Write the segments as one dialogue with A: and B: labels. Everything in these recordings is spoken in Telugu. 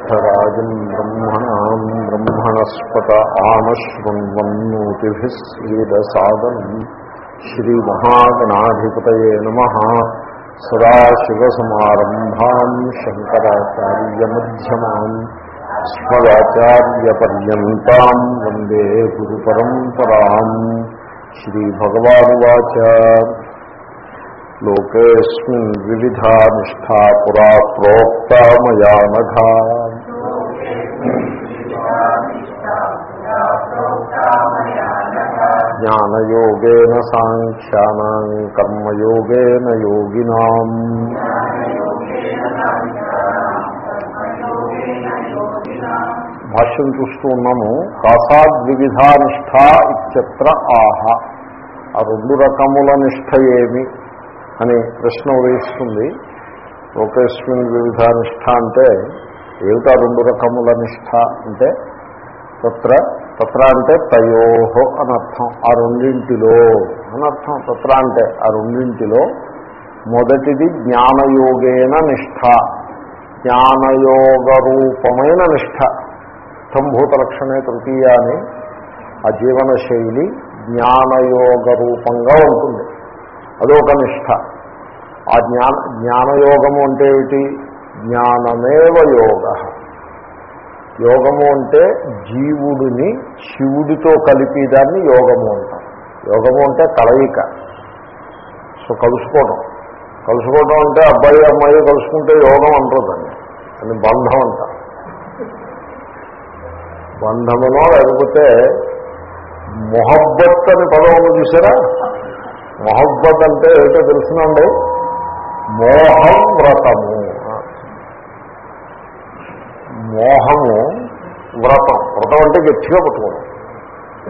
A: ज्येष्ठराजम् ब्रह्मणाम् ब्रह्मणस्पत आमशृण्वन्नोतिभिः सीदसादनम् श्रीमहागणाधिपतये नमः सदाशिवसमारम्भाम् शङ्कराचार्यमध्यमाम् अस्मदाचार्यपर्यन्ताम् वन्दे गुरुपरम्पराम् श्रीभगवानुवाच లోకేస్మిన్ వివిధా నిష్టా పురా ప్రోక్తా మయా నఘా. జ్ఞానయోగేన సాంఖ్యానాం కర్మయోగేన యోగినాం. భాష్యం చూస్తూ ఉన్నాము కాసాద్ వివిధా నిష్ఠ ఆహ. ఆ రెండు రకముల నిష్ఠ ఏమి? అని ప్రశ్న ఉదయిస్తుంది. లోకేస్మిన్ వివిధ నిష్ట అంటే ఏమిటా రెండు రకముల నిష్ఠ అంటే? తత్ర తత్ర అంటే తయోహో అనర్థం ఆ రెండింటిలో అనర్థం. తత్ర అంటే ఆ రెండింటిలో మొదటిది జ్ఞానయోగేన నిష్ఠ. జ్ఞానయోగ రూపమైన నిష్ఠ. సంభూత లక్షణే తృతీయ అని ఆ జీవన శైలి జ్ఞానయోగ రూపంగా ఉంటుంది. అదొక నిష్ఠ ఆ జ్ఞాన జ్ఞానయోగము అంటే ఏమిటి? జ్ఞానమేవ యోగ. యోగము అంటే జీవుడిని శివుడితో కలిపి దాన్ని యోగము అంటాం. యోగము అంటే కలయిక. సో కలుసుకోవడం కలుసుకోవడం అంటే అబ్బాయి అమ్మాయి కలుసుకుంటే యోగం అంటారు దాన్ని. అని బంధం అంటారు. బంధమునో లేకపోతే మొహబ్బత్ అని పదవును చూసారా? మొహబ్బత్ అంటే ఏమిటో తెలుసునండి. మోహం వ్రతము మోహము వ్రతం. వ్రతం అంటే గట్టిగా పట్టుకోవడం.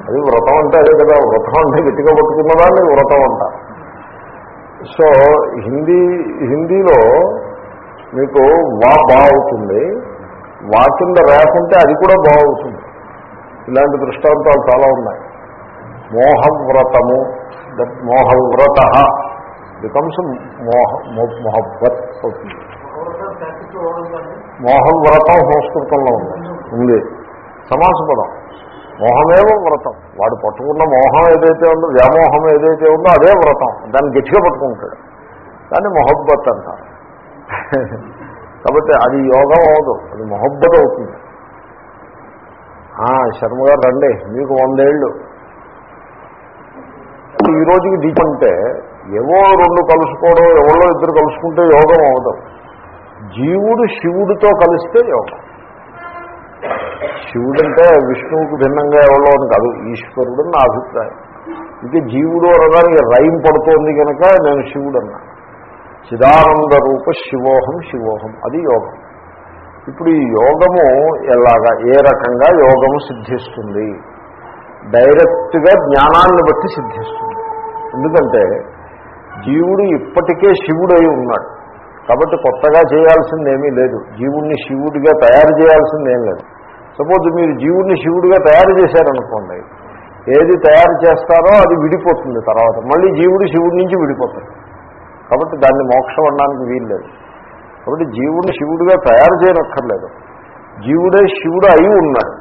A: అది వ్రతం అంటే అదే కదా వ్రతం అంటే గట్టిగా పట్టుకున్నదాన్ని వ్రతం అంట. సో హిందీ హిందీలో మీకు వా బాగుతుంది వా కింద రాకుంటే అది కూడా బాగుతుంది ఇలాంటి దృష్టాంతాలు చాలా ఉన్నాయి. మోహవ్రతము. దట్ మోహవ్రత బికమ్స్ మోహ మొహబ్బత్ అవుతుంది. మోహవ్రతం సంస్కృతంలో ఉంది. ఉంది. సమాస పదం మోహమేవ వ్రతం. వాడు పట్టుకున్న మోహం ఏదైతే ఉందో వ్యామోహం ఏదైతే ఉందో అదే వ్రతం. దాన్ని గట్టిగా పట్టుకుంటాడు. దాన్ని మొహబ్బత్ అంటారు. కాబట్టి అది యోగం అవదు అది మొహబ్బత్ అవుతుంది. శర్మ గారు రండి. మీకు వందేళ్ళు. ఈ రోజుకి దీపంటే ఏవో రెండు కలుసుకోవడం ఎవరో ఇద్దరు కలుసుకుంటే యోగం అవ్వదు జీవుడు శివుడితో కలిస్తే యోగం. శివుడంటే విష్ణువుకు భిన్నంగా ఎవరో అని కాదు ఈశ్వరుడు నా అభిప్రాయం. ఇది జీవుడు అనడానికి రైం పడుతోంది కనుక నేను శివుడు అన్నా చిదానంద రూప శివోహం శివోహం అది యోగం. ఇప్పుడు ఈ యోగము ఎలాగా ఏ రకంగా యోగము సిద్ధిస్తుంది? డైరెక్ట్గా జ్ఞానాన్ని బట్టి సిద్ధిస్తుంది. ఎందుకంటే జీవుడు ఇప్పటికే శివుడు అయి ఉన్నాడు. కాబట్టి కొత్తగా చేయాల్సిందేమీ లేదు. జీవుణ్ణి శివుడిగా తయారు చేయాల్సిందేం లేదు. సపోజ్ మీరు జీవుణ్ణి శివుడిగా తయారు చేశారనుకోండి ఏది తయారు చేస్తారో అది విడిపోతుంది తర్వాత. మళ్ళీ జీవుడు శివుడి నుంచి విడిపోతాడు. కాబట్టి దాన్ని మోక్షం అనడానికి వీల్లేదు కాబట్టి జీవుడిని శివుడిగా తయారు చేయనక్కర్లేదు. జీవుడే శివుడు అయి ఉన్నాడు.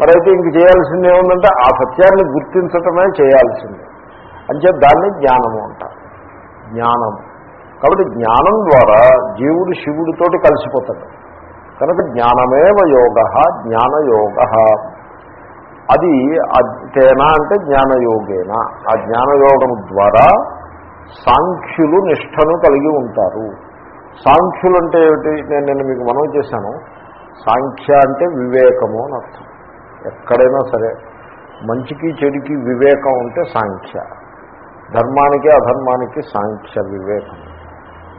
A: మరైతే ఇంక చేయాల్సింది ఏముందంటే ఆ సత్యాన్ని గుర్తించటమే చేయాల్సింది. అంచే దాన్ని జ్ఞానము అంటారు. జ్ఞానం. కాబట్టి జ్ఞానం ద్వారా జీవుడు శివుడితోటి కలిసిపోతాడు. కనుక జ్ఞానమేవ యోగ జ్ఞానయోగ. అది తేనా అంటే జ్ఞానయోగేనా. ఆ జ్ఞానయోగం ద్వారా సాంఖ్యులు నిష్టను కలిగి ఉంటారు. సాంఖ్యులు అంటే ఏమిటి? నేను నేను మీకు మనవి చేశాను. సాంఖ్య అంటే వివేకము అని అర్థం. ఎక్కడైనా సరే మంచికి చెడుకి వివేకం ఉంటే సాంఖ్య. ధర్మానికి అధర్మానికి సాంఖ్య వివేకం.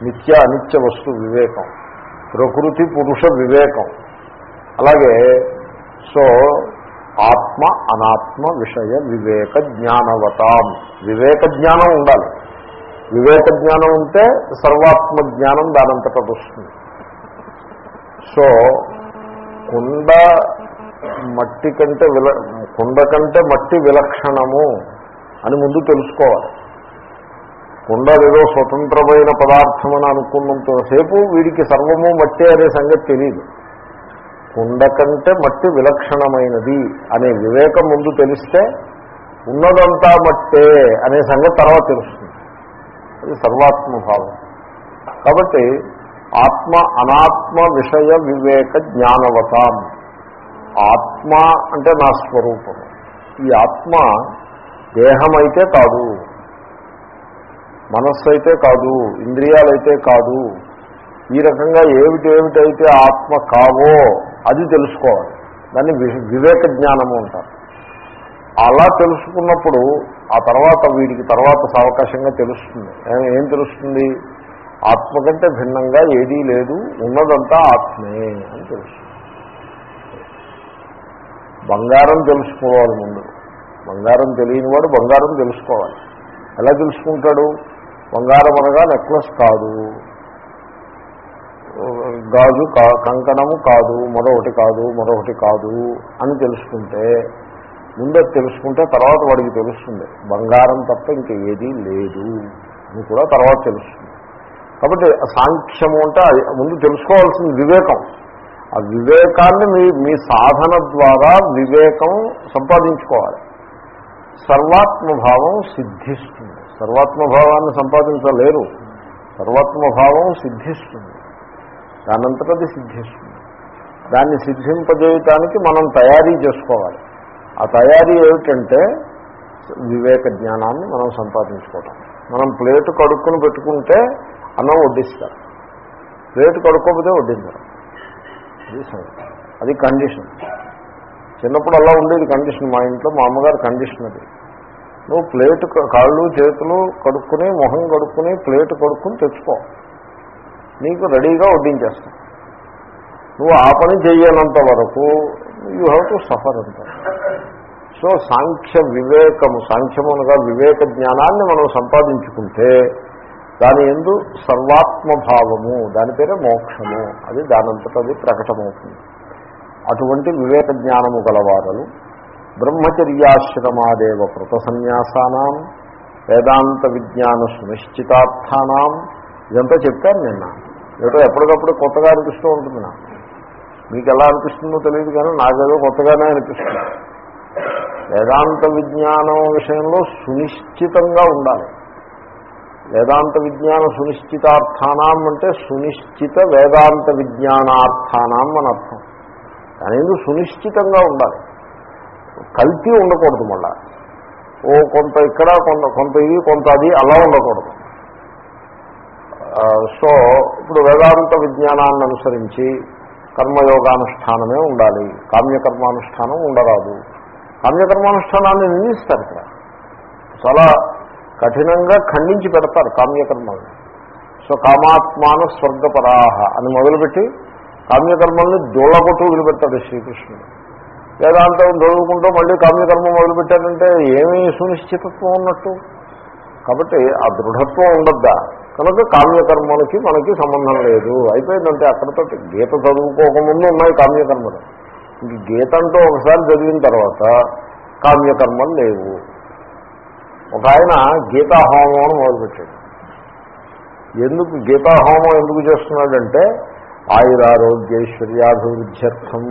A: నిత్య అనిత్య వస్తు వివేకం. ప్రకృతి పురుష వివేకం. అలాగే సో ఆత్మ అనాత్మ విషయ వివేక జ్ఞానవతాం. వివేక జ్ఞానం ఉండాలి. వివేక జ్ఞానం ఉంటే సర్వాత్మ జ్ఞానం దానంతటా వస్తుంది. సో కుండ మట్టి కంటే విల కుండ కంటే మట్టి విలక్షణము అని ముందు తెలుసుకోవాలి. కుండ ఏదో స్వతంత్రమైన పదార్థం అని అనుకున్నంతసేపు వీడికి సర్వము మట్టి అనే సంగతి తెలియదు కుండ కంటే మట్టి విలక్షణమైనది అనే వివేకం ముందు తెలిస్తే ఉన్నదంతా మట్టే అనే సంగతి తర్వాత తెలుస్తుంది. అది సర్వాత్మభావం కాబట్టి ఆత్మ అనాత్మ విషయ వివేక జ్ఞానవతాం. ఆత్మ అంటే నా స్వరూపము. ఈ ఆత్మ దేహమైతే కాదు మనస్సు అయితే కాదు ఇంద్రియాలైతే కాదు ఈ రకంగా ఏమిటి ఏమిటైతే ఆత్మ కావో అది తెలుసుకోవాలి. దాన్ని వివేక జ్ఞానము అంటారు. అలా తెలుసుకున్నప్పుడు ఆ తర్వాత వీడికి తర్వాత సావకాశంగా తెలుస్తుంది. ఏం తెలుస్తుంది? ఆత్మ కంటే భిన్నంగా ఏదీ లేదు ఉన్నదంతా ఆత్మే అని తెలుస్తుంది. బంగారం తెలుసుకోవాలి ముందు. బంగారం తెలియని వాడు బంగారం తెలుసుకోవాలి. ఎలా తెలుసుకుంటాడు? బంగారం అనగా నెక్లెస్ కాదు. గాజు కా కంకణము కాదు మరొకటి కాదు మరొకటి కాదు అని తెలుసుకుంటే ముందే తెలుసుకుంటే తర్వాత వాడికి తెలుస్తుంది. బంగారం తప్ప ఇంక ఏదీ లేదు అని కూడా తర్వాత తెలుస్తుంది. కాబట్టి సాంఖ్యము అంటే అది ముందు తెలుసుకోవాల్సింది వివేకం. ఆ వివేకాన్ని మీ మీ సాధన ద్వారా వివేకం సంపాదించుకోవాలి. సర్వాత్మభావం సిద్ధిస్తుంది. సర్వాత్మభావాన్ని సంపాదించలేరు. సర్వాత్మభావం సిద్ధిస్తుంది. దానంతట అది సిద్ధిస్తుంది. దాన్ని సిద్ధింపజేయటానికి మనం తయారీ చేసుకోవాలి. ఆ తయారీ ఏమిటంటే వివేక జ్ఞానాన్ని మనం సంపాదించుకోవటం. మనం ప్లేటు కడుక్కుని పెట్టుకుంటే అన్నం వడ్డిస్తారు. ప్లేటు కడుక్కోకపోతే వడ్డించరు. అది అది కండిషన్ చిన్నప్పుడు అలా ఉండేది కండిషన్ మా ఇంట్లో మా అమ్మగారు కండిషన్ అది. నువ్వు ప్లేట్ కాళ్ళు చేతులు కడుక్కుని మొహం కడుక్కుని ప్లేట్ కడుక్కుని తెచ్చుకో. నీకు రెడీగా వడ్డించేస్తాం. నువ్వు ఆ పని చేయనంత వరకు యూ హ్యావ్ టు సఫర్ అంత. సో సాంఖ్య వివేకము సాంఖ్యమునగా వివేక జ్ఞానాన్ని మనం సంపాదించుకుంటే దాని ఎందు సర్వాత్మభావము దాని పేరే మోక్షము. అది దానంతట అది ప్రకటమవుతుంది. అటువంటి వివేక జ్ఞానము గలవారలు బ్రహ్మచర్యాశ్రమాదేవ కృత సన్యాసానం వేదాంత విజ్ఞాన సునిశ్చితార్థానం. ఇదంతా చెప్పాను నిన్న. ఏదో ఎప్పటికప్పుడు కొత్తగా అనిపిస్తూ ఉంటుంది నాకు. మీకు ఎలా అనిపిస్తుందో తెలియదు కానీ నాకేదో కొత్తగానే అనిపిస్తుంది. వేదాంత విజ్ఞానం విషయంలో సునిశ్చితంగా ఉండాలి. వేదాంత విజ్ఞాన సునిశ్చితార్థానం అంటే సునిశ్చిత వేదాంత విజ్ఞానార్థానం అని అర్థం. దాని ఎందుకు సునిశ్చితంగా ఉండాలి. కల్తీ ఉండకూడదు మళ్ళా. ఓ కొంత ఇక్కడ కొంత కొంత ఇది కొంత అది అలా ఉండకూడదు. సో ఇప్పుడు వేదాంత విజ్ఞానాన్ని అనుసరించి కర్మయోగానుష్ఠానమే ఉండాలి. కామ్యకర్మానుష్ఠానం ఉండరాదు. కామ్యకర్మానుష్ఠానాన్ని నిందిస్తారు ఇక్కడ. చాలా కఠినంగా ఖండించి పెడతారు కామ్యకర్మల్ని సో కామాత్మాన స్వర్గపరాహ అని మొదలుపెట్టి కామ్యకర్మల్ని దూళ్ళగొట్టు వదిలిపెడతాడు శ్రీకృష్ణుడు. వేదాంతం చదువుకుంటూ మళ్ళీ కామ్యకర్మ మొదలుపెట్టారంటే ఏమీ సునిశ్చితత్వం ఉన్నట్టు? కాబట్టి ఆ దృఢత్వం ఉండద్దా? కనుక కామ్యకర్మలకి మనకి సంబంధం లేదు. అయిపోయిందంటే అక్కడతో గీత చదువుకోకముందు ఉన్నాయి కామ్యకర్మలు. ఇంక గీత అంటూ ఒకసారి చదివిన తర్వాత కామ్యకర్మలు లేవు. ఒక ఆయన గీతాహోమం అని మొదలుపెట్టాడు. ఎందుకు గీతాహోమం ఎందుకు చేస్తున్నాడంటే ఆయురారోగ్యైశ్వర్యాభివృద్ధ్యర్థం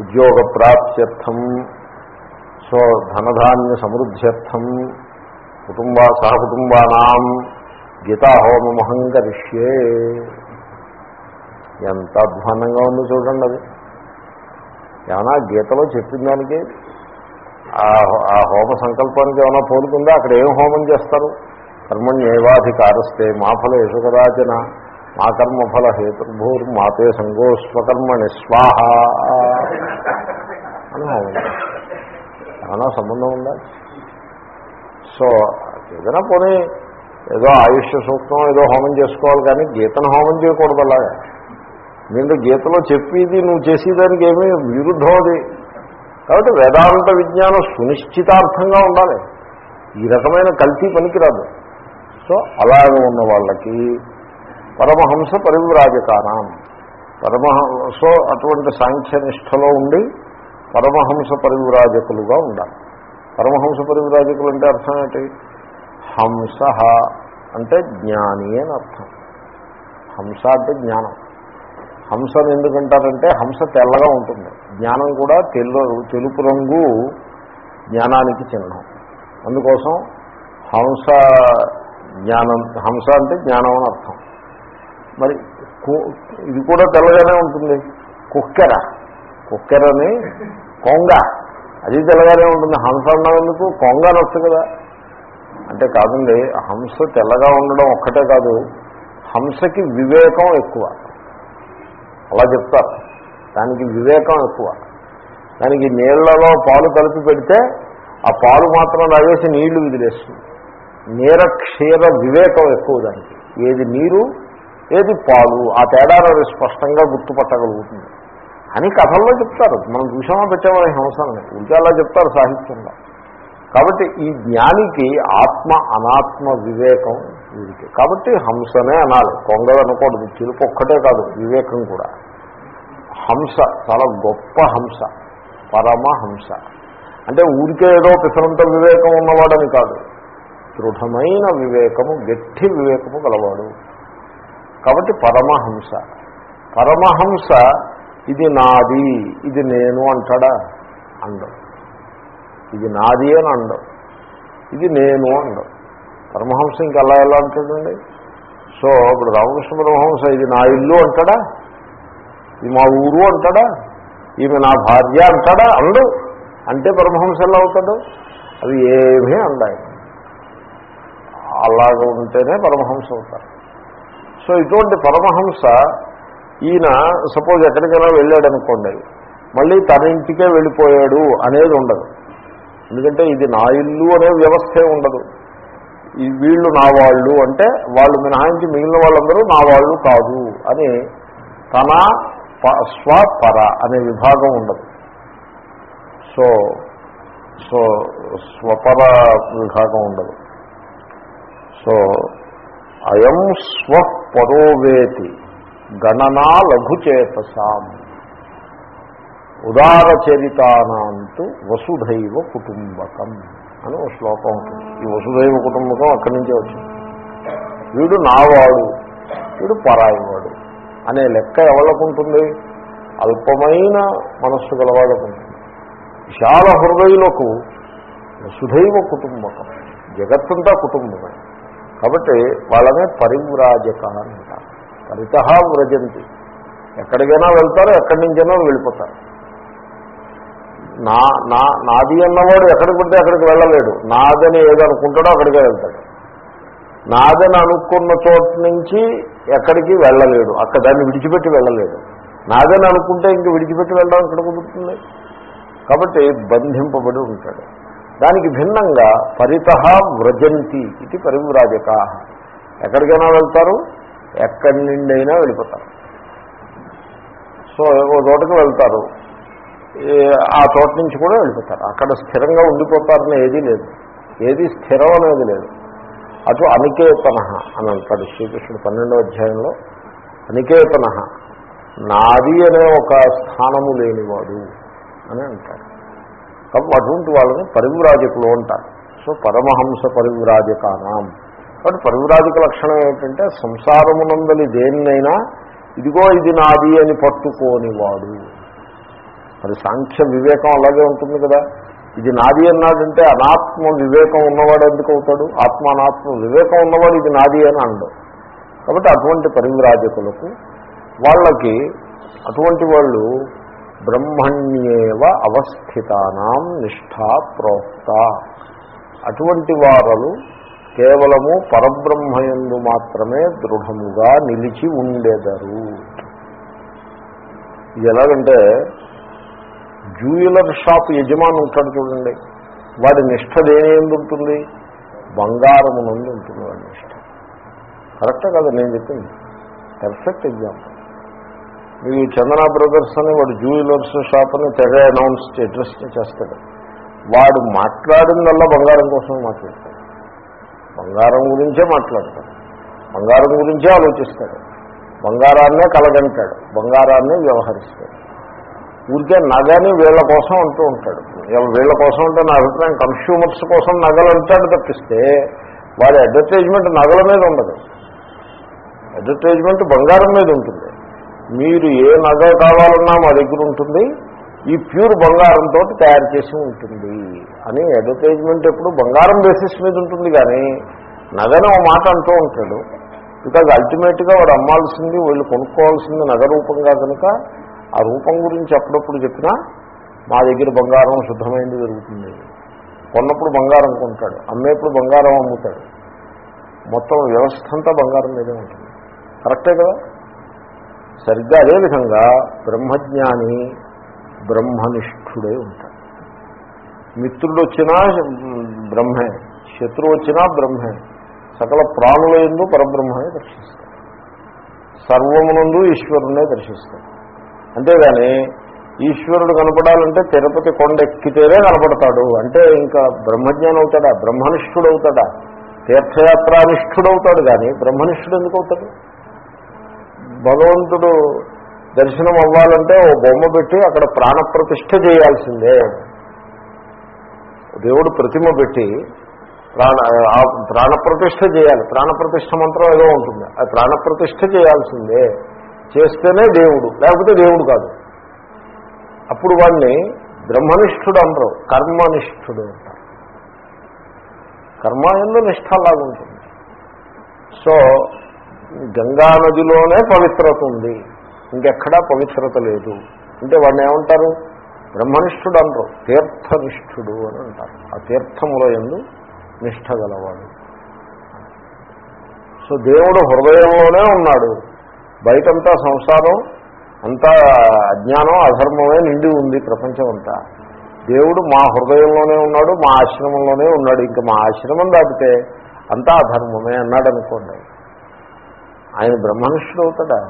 A: ఉద్యోగ ప్రాప్త్యర్థం సో ధనధాన్య సమృద్ధ్యర్థం కుటుంబ సహకుటుంబానాం గీతాహోమమహంకరిష్యే. ఎంత అధ్వానంగా ఉందో చూడండి అది. ఏమన్నా గీతలో చెప్పిన దానికి? ఆ ఆ హోమ సంకల్పానికి ఏమైనా పోలుతుందా అక్కడ ఏం హోమం చేస్తారు? కర్మణ్యేవాధికారస్తే మా ఫల యశుకరాజన మా కర్మఫల హేతుర్భూర్ మాతే సంగో స్వకర్మణి స్వాహ. అని హోమం ఏమైనా సంబంధం ఉందా? సో ఏదైనా పోనీ ఏదో ఆయుష్ సూక్తం ఏదో హోమం చేసుకోవాలి కానీ గీతను హోమం చేయకూడదు అలాగా. ఎందుకంటే గీతలో చెప్పేది నువ్వు చేసేదానికి ఏమీ విరుద్ధం అది. కాబట్టి వేదాంత విజ్ఞానం సునిశ్చితార్థంగా ఉండాలి. ఈ రకమైన కల్తీ పనికిరాదు. సో అలాగే ఉన్న వాళ్ళకి పరమహంస పరివ్రాజకానం పరమహ సో అటువంటి సాంఖ్యనిష్టలో ఉండి పరమహంస పరివ్రాజకులుగా ఉండాలి. పరమహంస పరివ్రాజకులు అంటే అర్థం ఏంటి? హంస అంటే జ్ఞాని అని అర్థం. హంస అంటే జ్ఞానం. హంసను ఎందుకంటారంటే హంస తెల్లగా ఉంటుంది. జ్ఞానం కూడా తెల్లు తెలుపు రంగు జ్ఞానానికి చిహ్నం. అందుకోసం హంస జ్ఞానం హంస అంటే జ్ఞానం అని అర్థం. మరి కు- ఇది కూడా తెల్లగానే ఉంటుంది. కుక్కెర. కుక్కెరని కొంగ. అది తెల్లగానే ఉంటుంది. హంస అన్నందుకు కొంగ అనొచ్చు కదా. అంటే కాదండి హంస తెల్లగా ఉండడం ఒక్కటే కాదు హంసకి వివేకం ఎక్కువ. అలా చెప్తారు. దానికి వివేకం ఎక్కువ. దానికి నీళ్ళలో పాలు కలిపి పెడితే ఆ పాలు మాత్రం తాగేసి నీళ్ళు విదిలేస్తుంది. నీర క్షీర వివేకం ఎక్కువ దానికి. ఏది నీరు ఏది పాలు ఆ తేడాను స్పష్టంగా గుర్తుపట్టగలుగుతుంది. అని కథల్లో చెప్తారు. మనం చూసామా పెట్టామా ఈ హంసని చెప్తారు సాహిత్యంలో. కాబట్టి ఈ జ్ఞానికి ఆత్మ అనాత్మ వివేకం వీరికి కాబట్టి హంసనే అనాలి. కొంగలు అనకూడదు చిలుపు ఒక్కటే కాదు వివేకం కూడా. హంస చాలా గొప్ప హంస పరమహంస. అంటే ఊరికే ఏదో పిసరంత వివేకం ఉన్నవాడని కాదు. దృఢమైన వివేకము గట్టి వివేకము గలవాడు. కాబట్టి పరమహంస. పరమహంస ఇది నాది ఇది నేను అంటాడా? అండం. ఇది నాది అని అండం. ఇది నేను అండం. పరమహంస ఇంకా అలా ఎలా అంటాడండి? సో ఇప్పుడు రామకృష్ణ పరమహంస ఇది నా ఇల్లు అంటాడా? ఈ మా ఊరు అంటాడా? ఈమె నా భార్య అంటాడా? అండు. అంటే పరమహంస ఎలా అవుతాడు? అవి ఏమీ అండాయి. అలాగ ఉంటేనే పరమహంస అవుతారు సో ఇటువంటి పరమహంస ఈయన సపోజ్ ఎక్కడికైనా వెళ్ళాడు అనుకోండి మళ్ళీ తన ఇంటికే వెళ్ళిపోయాడు అనేది ఉండదు. ఎందుకంటే ఇది నా ఇల్లు అనే వ్యవస్థే ఉండదు. ఈ వీళ్ళు నా వాళ్ళు అంటే వాళ్ళు మినహాయించి మిగిలిన వాళ్ళందరూ నా వాళ్ళు కాదు అని తన ప- స్వపర అనే విభాగం ఉండదు. సో సో స్వపర విభాగం ఉండదు. సో అయం స్వపరోవేతి గణనా లఘుచేతసాం. ఉదారచరితానాంతు వసుధైవ కుటుంబకం అని ఒక శ్లోకం ఉంటుంది. ఈ వసుధైవ కుటుంబకం అక్కడి నుంచే వచ్చింది. వీడు నావాడు వీడు పరాయివాడు. అనే లెక్క ఎవరికి ఉంటుంది అల్పమైన మనస్సు గలవాళ్ళకు ఉంటుంది విశాల హృదయులకు సుధైవ కుటుంబకం. జగత్తంతా కుటుంబమే. కాబట్టి వాళ్ళనే పరివ్రాజక అని అంటారు. పరిత వ్రజంతి. ఎక్కడికైనా వెళ్తారు ఎక్కడి నుంచైనా వెళ్ళిపోతారు. నా నా నాది అన్నవాడు ఎక్కడికి పడితే అక్కడికి వెళ్ళలేడు. నాదని ఏదనుకుంటాడో అనుకుంటాడో అక్కడికే వెళ్తాడు. నాదని అనుకున్న చోట నుంచి ఎక్కడికి వెళ్ళలేడు. అక్కడ దాన్ని విడిచిపెట్టి వెళ్ళలేడు. నాదని అనుకుంటే ఇంక విడిచిపెట్టి వెళ్ళడం ఇక్కడ కుదురుతుంది? కాబట్టి బంధింపబడి ఉంటాడు. దానికి భిన్నంగా పరిత వ్రజంతి ఇది పరివ్రాజక. ఎక్కడికైనా వెళ్తారు ఎక్కడి నుండి అయినా వెళ్ళిపోతారు. సో ఓ చోటకి వెళ్తారు. ఆ చోట నుంచి కూడా వెళ్ళిపోతారు. అక్కడ స్థిరంగా ఉండిపోతారని ఏదీ లేదు. ఏది స్థిరం అనేది లేదు. అటు అనికేతన అని అంటాడు శ్రీకృష్ణుడు పన్నెండో అధ్యాయంలో. అనికేతన నాది అనే ఒక స్థానము లేనివాడు అని అంటాడు. కాబట్టి అటువంటి వాళ్ళని పరివ్రాజకులు అంటారు. సో పరమహంస పరివ్రాజకానాం. కాబట్టి పరివ్రాజక లక్షణం ఏమిటంటే సంసారమునందలి దేన్నైనా ఇదిగో ఇది నాది అని పట్టుకోనివాడు. మరి సాంఖ్య వివేకం అలాగే ఉంటుంది కదా. ఇది నాది అన్నాడంటే అనాత్మ వివేకం ఉన్నవాడు ఎందుకు అవుతాడు? ఆత్మ అనాత్మ వివేకం ఉన్నవాడు ఇది నాది అని అనడు. కాబట్టి అటువంటి పరివ్రాజకులకు వాళ్ళకి అటువంటి వాళ్ళు బ్రహ్మణ్యేవ అవస్థితానాం నిష్ఠా ప్రోక్త. అటువంటి వారలు కేవలము పరబ్రహ్మయందు మాత్రమే దృఢముగా నిలిచి ఉండేదరు. ఇది ఎలాగంటే జ్యువెలర్ షాప్ యజమాని ఉంటాడు చూడండి. వాడి నిష్ఠ దేని ఉంటుంది? బంగారము నుండి ఉంటుంది వాడి నిష్ఠ కరెక్టే కదా నేను చెప్పింది? పెర్ఫెక్ట్ ఎగ్జాంపుల్ మీకు చందన బ్రదర్స్ అని వాడు జ్యూవెలర్స్ షాప్ అని తెగ అనౌన్స్ అడ్రస్ చేస్తాడు. వాడు మాట్లాడిందల్లా బంగారం కోసం మాట్లాడతాడు. బంగారం గురించే మాట్లాడతాడు. బంగారం గురించే ఆలోచిస్తాడు. బంగారాన్నే కలగంటాడు. బంగారాన్నే వ్యవహరిస్తాడు. ఊరికే నగని వీళ్ళ కోసం అంటూ ఉంటాడు. వీళ్ళ కోసం అంటే నా అభిప్రాయం కన్స్యూమర్స్ కోసం నగలు అంటాడు తప్పిస్తే వాడి అడ్వర్టైజ్మెంట్ నగల మీద ఉండదు. అడ్వర్టైజ్మెంట్ బంగారం మీద ఉంటుంది. మీరు ఏ నగ కావాలన్నా మా దగ్గర ఉంటుంది. ఈ ప్యూర్ బంగారంతో తయారు చేసి ఉంటుంది అని అడ్వర్టైజ్మెంట్ ఎప్పుడు బంగారం బేసిస్ మీద ఉంటుంది కానీ నగను ఒక మాట అంటూ ఉంటాడు. బికాజ్ అల్టిమేట్గా వాడు అమ్మాల్సింది వీళ్ళు కొనుక్కోవాల్సింది నగరూపంగా కనుక ఆ రూపం గురించి అప్పుడప్పుడు చెప్పినా మా దగ్గర బంగారం శుద్ధమైంది దొరుకుతుంది కొన్నప్పుడు బంగారం కొంటాడు అమ్మేప్పుడు బంగారం అమ్ముతాడు. మొత్తం వ్యవస్థ అంతా బంగారం మీదే ఉంటుంది. కరెక్టే కదా? సరిగ్గా అదేవిధంగా బ్రహ్మజ్ఞాని బ్రహ్మనిష్ఠుడే ఉంటాడు. మిత్రుడు వచ్చినా బ్రహ్మే శత్రువు వచ్చినా బ్రహ్మే సకల ప్రాణుల ఎందు పరబ్రహ్మనే దర్శిస్తాడు. సర్వమునందు ఈశ్వరునే దర్శిస్తాడు. అంతేగాని ఈశ్వరుడు కనపడాలంటే తిరుపతి కొండ ఎక్కితేనే కనపడతాడు. అంటే ఇంకా బ్రహ్మజ్ఞానం అవుతాడా? బ్రహ్మనిష్ఠుడు అవుతాడా తీర్థయాత్రానిష్ఠుడు అవుతాడు కానీ బ్రహ్మనిష్ఠుడు ఎందుకు అవుతాడు భగవంతుడు దర్శనం అవ్వాలంటే ఓ బొమ్మ పెట్టి అక్కడ ప్రాణప్రతిష్ఠ చేయాల్సిందే. దేవుడు ప్రతిమ పెట్టి ప్రాణ ప్రాణప్రతిష్ఠ చేయాలి. ప్రాణప్రతిష్ఠ మంత్రం ఏదో ఉంటుంది. ఆ ప్రాణప్రతిష్ఠ చేయాల్సిందే. చేస్తేనే దేవుడు లేకపోతే దేవుడు కాదు. అప్పుడు వాడిని బ్రహ్మనిష్ఠుడు అనరు కర్మనిష్ఠుడు అంటారు. కర్మ ఎందు నిష్టలాగుంటుంది ఉంటుంది. సో గంగా నదిలోనే పవిత్రత ఉంది. ఇంకెక్కడా పవిత్రత లేదు. అంటే వాడిని ఏమంటారు? బ్రహ్మనిష్ఠుడు అనరు తీర్థనిష్ఠుడు అని అంటారు. ఆ తీర్థంలో ఎందు నిష్ఠ గలవాడు. సో దేవుడు హృదయంలోనే ఉన్నాడు. బయటంతా సంసారం అంతా అజ్ఞానం అధర్మమే నిండి ఉంది ప్రపంచం అంతా. దేవుడు మా హృదయంలోనే ఉన్నాడు మా ఆశ్రమంలోనే ఉన్నాడు. ఇంకా మా ఆశ్రమం దాటితే అంతా అధర్మమే అన్నాడు అనుకోండి ఆయన బ్రహ్మనిష్ఠుడు అవుతాడా?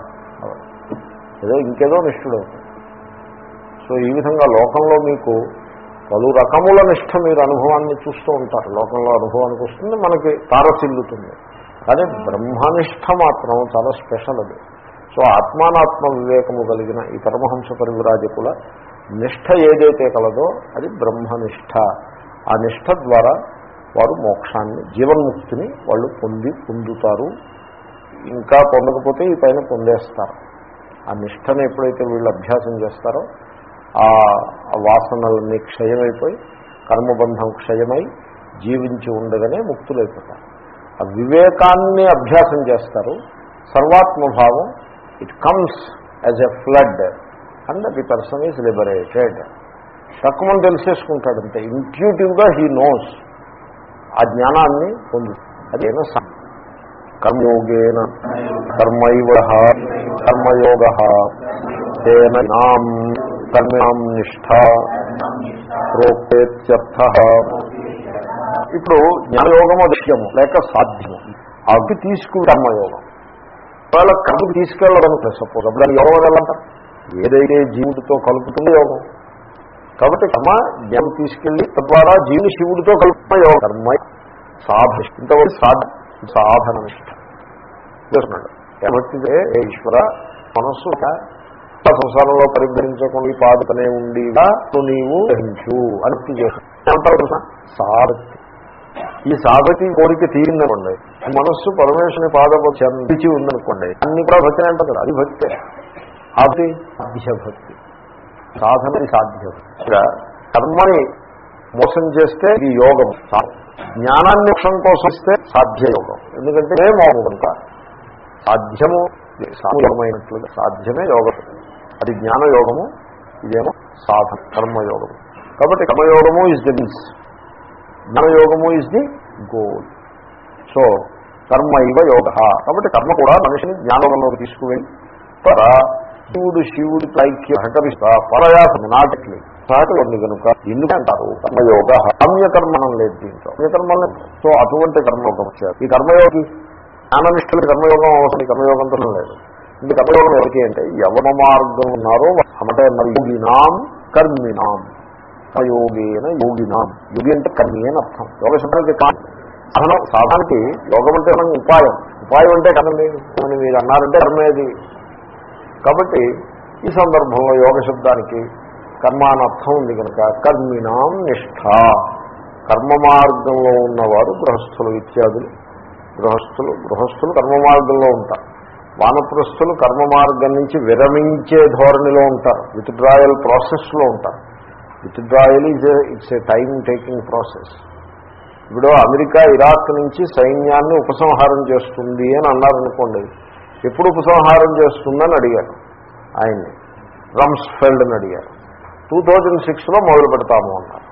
A: ఏదో ఇంకేదో నిష్ఠుడు అవుతాడు. సో ఈ విధంగా లోకంలో మీకు పలు రకముల నిష్ఠ మీరు అనుభవాన్ని చూస్తూ ఉంటారు. లోకంలో అనుభవానికి వస్తుంది మనకి తారసిల్లుతుంది. కానీ బ్రహ్మనిష్ట మాత్రం చాలా స్పెషల్ అది. సో ఆత్మానాత్మ వివేకము కలిగిన ఈ పరమహంస పరివిరాజకుల నిష్ఠ ఏదైతే కలదో అది బ్రహ్మనిష్ట ఆ నిష్ఠ ద్వారా వారు మోక్షాన్ని జీవన్ముక్తిని వాళ్ళు పొంది పొందుతారు. ఇంకా పొందకపోతే ఈ పైన పొందేస్తారు. ఆ నిష్టను ఎప్పుడైతే వీళ్ళు అభ్యాసం చేస్తారో ఆ వాసనలన్నీ క్షయమైపోయి కర్మబంధం క్షయమై జీవించి ఉండగానే ముక్తులైపోతారు. ఆ వివేకాన్ని అభ్యాసం చేస్తారు. సర్వాత్మభావం it comes as a flood and the person is liberated తక్కువ తెలిసేసుకుంటాడంటే ఇంట్యూటివ్గా హీ నోస్ ఆ జ్ఞానాన్ని పొందు అదేనా కర్మయోగేన కర్మైవ కర్మయోగ తేనాం కర్మాం నిష్ఠ ప్రోక్తేత్యర్థ. ఇప్పుడు జ్ఞానయోగము దృశ్యము లేక సాధ్యము. అవి తీసుకు కర్మయోగం. ఒకవేళ కర్మకు తీసుకెళ్ళడం సపోజ్ అప్పుడు అది యోగం వెళ్ళంటారు ఏదైతే జీవుడితో కలుపుతుంది యోగం. కాబట్టి కర్మ జ్ఞానం తీసుకెళ్ళి తద్వారా జీవుని శివుడితో కలుపుతున్న యోగం. కర్మ సాధన ఇంతవరకు సాధ సాధన నిష్ట చేస్తున్నాడు. ఏమవుతుంది ఏ ఈశ్వర మనస్సు సంసారంలో పరిగ్రహించకుండా ఈ పాదతనే ఉండిగా నీవు గ్రహించు అని చేస్తాడు సారథి. ఈ సాధకి కోరిక తీరిందనుకోండి మనస్సు పరమేశ్వరుని పాదపు చందించి ఉందనుకోండి అన్ని కూడా భక్తి అంటారు కదా అది భక్తే. అది సాధ్యభక్తి. సాధనది సాధ్యభక్తి. కర్మని మోసం చేస్తే ఇది యోగం. జ్ఞానాన్ని మోక్షం కోసం ఇస్తే సాధ్య యోగం ఎందుకంటే మోహం కనుక సాధ్యము సాధ్యమైనట్లుగా. సాధ్యమే యోగం. అది జ్ఞానయోగము ఇదేమో సాధన కర్మయోగము. కాబట్టి కర్మయోగము ఇస్ ద మీన్స్ జ్ఞానయోగము ఇస్ ది గోల్ సో కర్మ ఇవ యోగ. కాబట్టి కర్మ కూడా మనిషిని జ్ఞానంలోకి తీసుకువెళ్ళి పర శివుడు శివుడి పైకి సహకరిస్తా పరయాసము నాటికి సహకరండి ఉంది కనుక ఎందుకంటారు? కర్మయోగ కామ్యకర్మణం లేదు దీంట్లో. కామ్యకర్మలు సో అటువంటి కర్మయోగం వచ్చారు ఈ కర్మయోగి జ్ఞాననిష్ఠులకి కర్మయోగం అవసరం కర్మయోగంతో లేదు. ఇది కర్మయోగం ఎవరికి అంటే యవన మార్గం ఉన్నారో అంటే మరి యోగినాం కర్మినాం. యోగేన యోగినాం. యోగి అంటే కర్మి అని అర్థం. యోగ శబ్దానికి అసలు సాధానికి యోగం అంటే మనం ఉపాయం. ఉపాయం అంటే కదండి అని మీరు అన్నారంటే కర్మేది కాబట్టి ఈ సందర్భంలో యోగ శబ్దానికి కర్మానర్థం ఉంది కనుక కర్మినాం నిష్ఠ. కర్మ మార్గంలో ఉన్నవారు గృహస్థులు ఇత్యాదులు. గృహస్థులు గృహస్థులు కర్మ మార్గంలో ఉంటారు. వానప్రస్థులు కర్మ మార్గం నుంచి విరమించే ధోరణిలో ఉంటారు. విత్డ్రాయల్ ప్రాసెస్లో ఉంటారు. Withdrawal is it's a time taking process. ఇప్పుడు అమెరికా ఇరాక్ నుంచి సైన్యాన్ని ఉపసంహారం చేస్తుంది అని అన్నారనుకోండి ఎప్పుడు ఉపసంహారం చేస్తుందని అడిగారు ఆయన్ని. రమ్స్ఫెల్డ్ని అడిగారు. టూ థౌజండ్ సిక్స్లో మొదలు పెడతాము అన్నారు.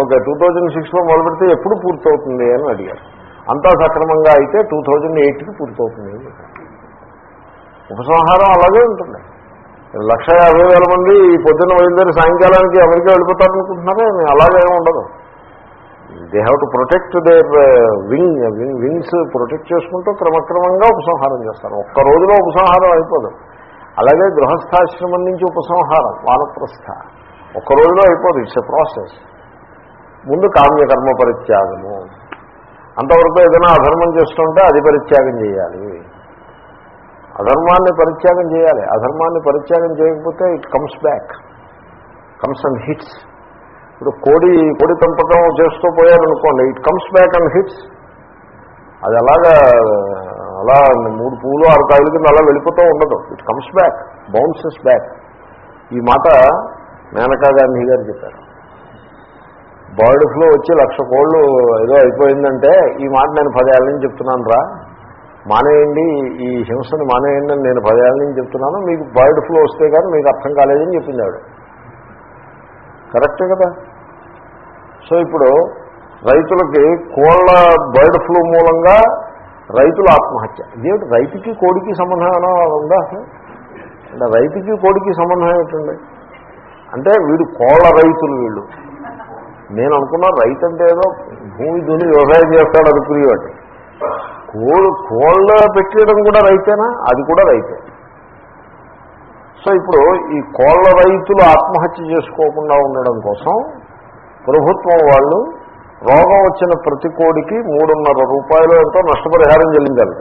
A: ఓకే టూ థౌజండ్ సిక్స్లో మొదలు పెడితే ఎప్పుడు పూర్తవుతుంది అని అడిగారు. అంతా సక్రమంగా అయితే టూ థౌజండ్ ఎయిట్కి పూర్తవుతుంది ఉపసంహారం అలాగే ఉంటుంది. లక్ష యాభై వేల మంది ఈ పొద్దున్న బయలుదేరి సాయంకాలానికి అమెరికా వెళ్ళిపోతారనుకుంటున్నారే అలాగే ఉండదు. They have to protect their wing wings protect చేసుకుంటూ క్రమక్రమంగా ఉపసంహారం చేస్తారు. ఒక్క రోజులో ఉపసంహారం అయిపోదు. అలాగే గృహస్థాశ్రమం నుంచి ఉపసంహారం వానప్రస్థ. ఒక్క రోజులో అయిపోదు. ఇట్స్ ఎ ప్రాసెస్ ముందు కామ్యకర్మ పరిత్యాగము. అంతవరకు ఏదైనా అధర్మం చేస్తుంటే అది పరిత్యాగం చేయాలి. అధర్మాన్ని పరిత్యాగం చేయాలి. అధర్మాన్ని పరిత్యాగం చేయకపోతే it comes back comes and hits ఇప్పుడు కోడి కోడి పెంపకం చేస్తూ పోయారనుకోండి it comes back and hits అది అలాగా అలా మూడు పూలు ఆరు కాయలు కింద అలా వెళ్ళిపోతూ ఉండదు. It comes back bounces back ఈ మాట మేనకా గాంధీ గారు చెప్పారు. బర్డ్ ఫ్లూ వచ్చి లక్ష కోళ్ళు ఏదో అయిపోయిందంటే ఈ మాట నేను పదేళ్ళ నుంచి చెప్తున్నాను రా. మానేయండి ఈ హింసను మానేయండి అని నేను పదేళ్ళ నుంచి చెప్తున్నాను. మీకు బర్డ్ ఫ్లూ వస్తే కానీ మీకు అర్థం కాలేదని చెప్పింది ఆవిడ కరెక్టే కదా? సో ఇప్పుడు రైతులకి కోళ్ళ బర్డ్ ఫ్లూ మూలంగా రైతుల ఆత్మహత్య. ఇదేమిటి? రైతుకి కోడికి సంబంధం ఏమైనా ఉందా అంటే రైతుకి కోడికి సంబంధం ఏమిటండి? అంటే వీడు కోళ్ళ రైతులు వీళ్ళు. నేను అనుకున్నా రైతు అంటే ఏదో భూమి దుని వ్యవసాయం చేస్తాడు అనుకునేవాడు కోళ్ళు కోళ్ళ పెట్టేయడం కూడా రైతేనా? అది కూడా రైతే. సో ఇప్పుడు ఈ కోళ్ళ రైతులు ఆత్మహత్య చేసుకోకుండా ఉండడం కోసం ప్రభుత్వం వాళ్ళు రోగం వచ్చిన ప్రతి కోడికి మూడున్నర రూపాయలు ఎంతో నష్టపరిహారం చెల్లించాలి.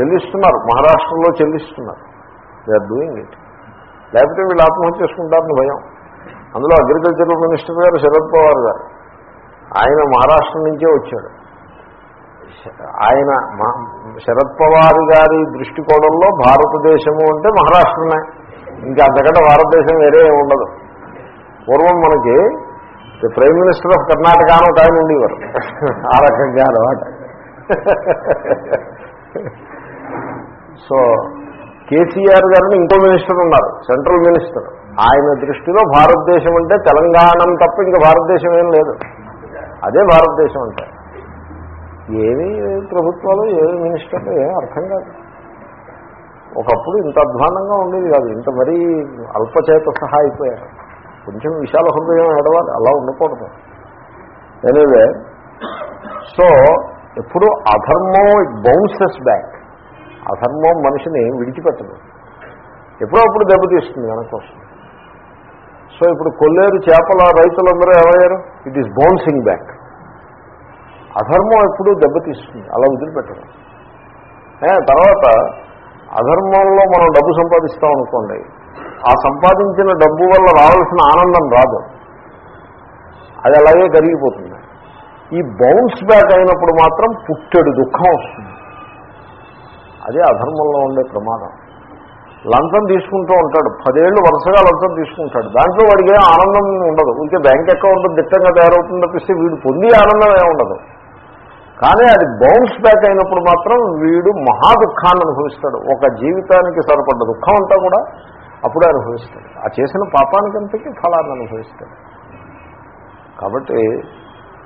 A: చెల్లిస్తున్నారు. మహారాష్ట్రలో చెల్లిస్తున్నారు. దే ఆర్ డూయింగ్ ఇట్ లేకపోతే వీళ్ళు ఆత్మహత్య చేసుకుంటారని భయం. అందులో అగ్రికల్చర్ మినిస్టర్ గారు శరద్ పవార్ గారు ఆయన మహారాష్ట్ర నుంచే వచ్చాడు. ఆయన మా- శరద్ పవార్ గారి దృష్టికోణంలో భారతదేశము అంటే మహారాష్ట్రనే ఇంకా అంతకంటే భారతదేశం వేరే ఉండదు. పూర్వం మనకి ప్రైమ్ మినిస్టర్ ఆఫ్ కర్ణాటక అని ఒక ఆయన ఉండేవారు. ఆ రకంగా అనమాట సో కేసీఆర్ గారిని ఇంకో మినిస్టర్ ఉన్నారు సెంట్రల్ మినిస్టర్. ఆయన దృష్టిలో భారతదేశం అంటే తెలంగాణ తప్ప ఇంకా భారతదేశం ఏం లేదు. అదే భారతదేశం అంటే. ఏమి ప్రభుత్వాలు ఏమి మినిస్టర్లు ఏం అర్థం కాదు. ఒకప్పుడు ఇంత అధ్వానంగా ఉండేది కాదు. ఇంత మరీ అల్పచేత సహా అయిపోయారు. కొంచెం విశాల హృదయం ఏడవాలి అలా ఉండకూడదు. ఎనీవే సో ఎప్పుడు అధర్మం బౌన్సెస్ బ్యాక్. అధర్మం మనిషిని విడిచిపెట్టదు. ఎప్పుడో అప్పుడు దెబ్బతీస్తుంది వెనకొస్తుంది సో ఇప్పుడు కొల్లేరు చేపల రైతులందరూ ఏమయ్యారు ఇట్ ఈస్ బౌన్సింగ్ బ్యాక్ అధర్మం ఎప్పుడూ దెబ్బతీస్తుంది. అలా వదిలిపెట్టడం తర్వాత అధర్మంలో మనం డబ్బు సంపాదిస్తాం అనుకోండి ఆ సంపాదించిన డబ్బు వల్ల రావాల్సిన ఆనందం రాదు. అది అలాగే కరిగిపోతుంది. ఈ బౌన్స్ బ్యాక్ అయినప్పుడు మాత్రం పుట్టెడు దుఃఖం వస్తుంది. అదే అధర్మంలో ఉండే ప్రమాదం. లంచం తీసుకుంటూ ఉంటాడు. పదేళ్ళు వరుసగా లంచం తీసుకుంటాడు. దాంట్లో వాడికి ఆనందం ఉండదు. ఇంకే బ్యాంక్ అకౌంట్ దిట్టంగా తయారవుతుంది తప్పిస్తే వీడు పొంది ఆనందం ఏముండదు ఉండదు. కానీ అది బౌన్స్ బ్యాక్ అయినప్పుడు మాత్రం వీడు మహా దుఃఖాన్ని అనుభవిస్తాడు. ఒక జీవితానికి సరిపడ్డ దుఃఖం అంతా కూడా అప్పుడే అనుభవిస్తాడు. ఆ చేసిన పాపానికంతకీ ఫలాన్ని అనుభవిస్తాడు. కాబట్టి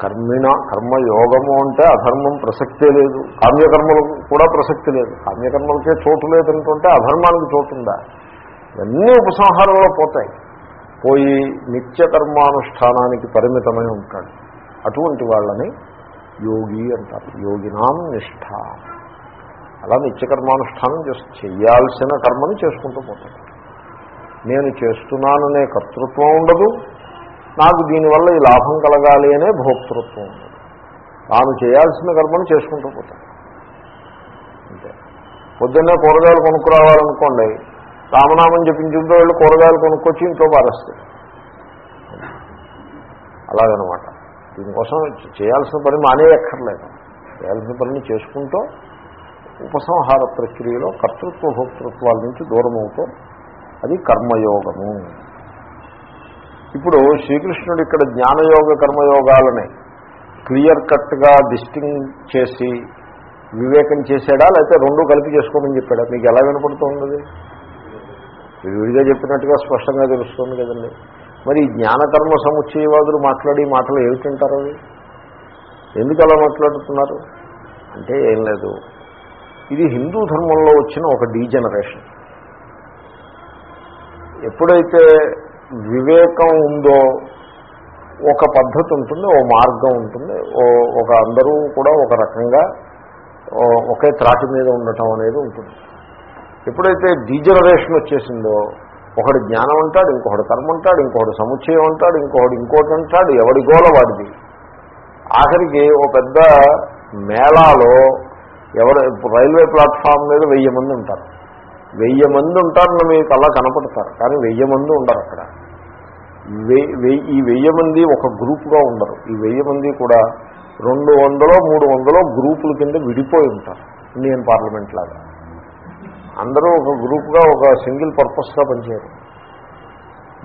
A: కర్మిణ కర్మయోగము అంటే అధర్మం ప్రసక్తే లేదు. కామ్యకర్మలు కూడా ప్రసక్తి లేదు. కామ్యకర్మలకే చోటు లేదంటుంటే అధర్మానికి చోటు ఉందా ఇవన్నీ ఉపసంహారంలో పోతాయి. పోయి నిత్య కర్మానుష్ఠానానికి పరిమితమై ఉంటాడు. అటువంటి వాళ్ళని యోగి అంటారు. యోగినాం నిష్ఠ. అలా నిత్యకర్మానుష్ఠానం చేస్తూ చేయాల్సిన కర్మని చేసుకుంటూ పోతాడు నేను చేస్తున్నాననే కర్తృత్వం ఉండదు. నాకు దీనివల్ల ఈ లాభం కలగాలి అనే భోక్తృత్వం ఉండదు. తాను చేయాల్సిన కర్మను చేసుకుంటూ పోతాడు అంతే. పొద్దున్నే కూరగాయలు కొనుక్కురావాలనుకోండి రామనామం జపించుకుంటూ వెళ్ళి కూరగాయలు కొనుక్కొచ్చి ఇంట్లో పారేస్తాడు అలాగనమాట. దీనికోసం చేయాల్సిన పని మానేయక్కర్లేదు. చేయాల్సిన పనిని చేసుకుంటూ ఉపసంహార ప్రక్రియలో కర్తృత్వ భోక్తృత్వాల నుంచి దూరమవుతూ అది కర్మయోగము. ఇప్పుడు శ్రీకృష్ణుడు ఇక్కడ జ్ఞానయోగ కర్మయోగాలని క్లియర్ కట్గా డిస్టింగ్ చేసి వివేకం చేశాడా? లేకపోతే రెండు కలిపి చేసుకోమని చెప్పాడా? మీకు ఎలా వినపడుతుంది విడిగా చెప్పినట్టుగా స్పష్టంగా తెలుస్తుంది కదండి. మరి జ్ఞానకర్మ సముచ్చయవాదులు మాట్లాడి మాటలు ఏమిటంటారు అవి? ఎందుకు అలా మాట్లాడుతున్నారు? అంటే ఏం లేదు. ఇది హిందూ ధర్మంలో వచ్చిన ఒక డీజనరేషన్. ఎప్పుడైతే వివేకం ఉందో ఒక పద్ధతి ఉంటుంది ఓ మార్గం ఉంటుంది ఓ ఒక అందరూ కూడా ఒక రకంగా ఒకే త్రాటి మీద ఉండటం అనేది ఉంటుంది. ఎప్పుడైతే డీజనరేషన్ వచ్చేసిందో ఒకడు జ్ఞానం అంటాడు ఇంకొకడు కర్మ అంటాడు ఇంకొకడు సముచ్చయం అంటాడు ఇంకొకడు ఇంకోటి అంటాడు ఎవడి గోల వాడిది? ఆఖరికి ఓ పెద్ద మేళాలో ఎవరు రైల్వే ప్లాట్ఫామ్ మీద వెయ్యి మంది ఉంటారు. వెయ్యి మంది ఉంటారని మీకు అలా కనపడతారు కానీ వెయ్యి మంది ఉండరు అక్కడ. వెయ్యి వెయ్యి- ఈ వెయ్యి మంది ఒక గ్రూప్గా ఉండరు. ఈ వెయ్యి మంది కూడా రెండు వందలో మూడు వందలో గ్రూపుల కింద విడిపోయి ఉంటారు. ఇండియన్ పార్లమెంట్ లాగా. అందరూ ఒక గ్రూప్గా ఒక సింగిల్ పర్పస్గా పనిచేయరు.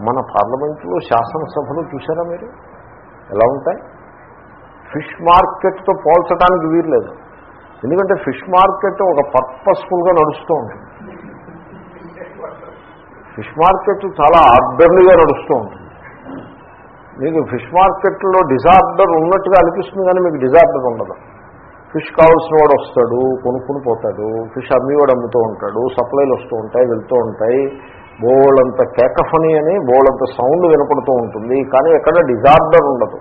A: మన పార్లమెంట్లో శాసనసభలు చూసారా మీరు? ఎలా ఉంటాయి? ఫిష్ మార్కెట్తో పోల్చడానికి వీర్లేదు ఎందుకంటే ఫిష్ మార్కెట్ ఒక పర్పస్ఫుల్గా నడుస్తూ ఉంటుంది ఫిష్ మార్కెట్ చాలా ఆర్డర్లీగా నడుస్తూ ఉంటుంది మీకు ఫిష్ మార్కెట్లో డిజార్డర్ ఉన్నట్టుగా అనిపిస్తుంది కానీ మీకు డిజార్డర్ ఉండదు. ఫిష్ కావాల్సిన వాడు వస్తాడు కొనుక్కుని పోతాడు ఫిష్ అమ్మేవాడు అమ్ముతూ ఉంటాడు సప్లైలు వస్తూ ఉంటాయి వెళ్తూ ఉంటాయి. బోళ్ళంత కేకఫని అని బోళ్ళంత సౌండ్ వినపడుతూ ఉంటుంది కానీ ఎక్కడ డిజార్డర్ ఉండదు.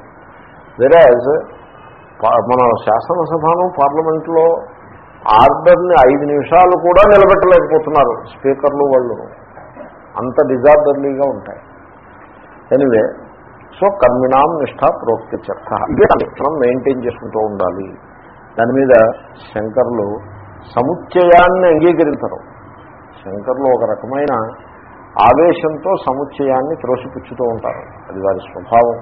A: వెరాజ్ మన శాసనసభను పార్లమెంట్లో ఆర్డర్ని ఐదు నిమిషాలు కూడా నిలబెట్టలేకపోతున్నారు స్పీకర్లు వాళ్ళు. అంత డిజార్డర్లీగా ఉంటాయి. ఎనివే సో కర్మిణాం నిష్ఠా ప్రోక్తి చర్చ ఇదే మెయింటైన్ చేసుకుంటూ ఉండాలి. దాని మీద శంకర్లు సముచ్చయాన్ని అంగీకరించరు. శంకర్లు ఒక రకమైన ఆవేశంతో సముచ్చయాన్ని త్రోసిపుచ్చుతూ ఉంటారు. అది వారి స్వభావం.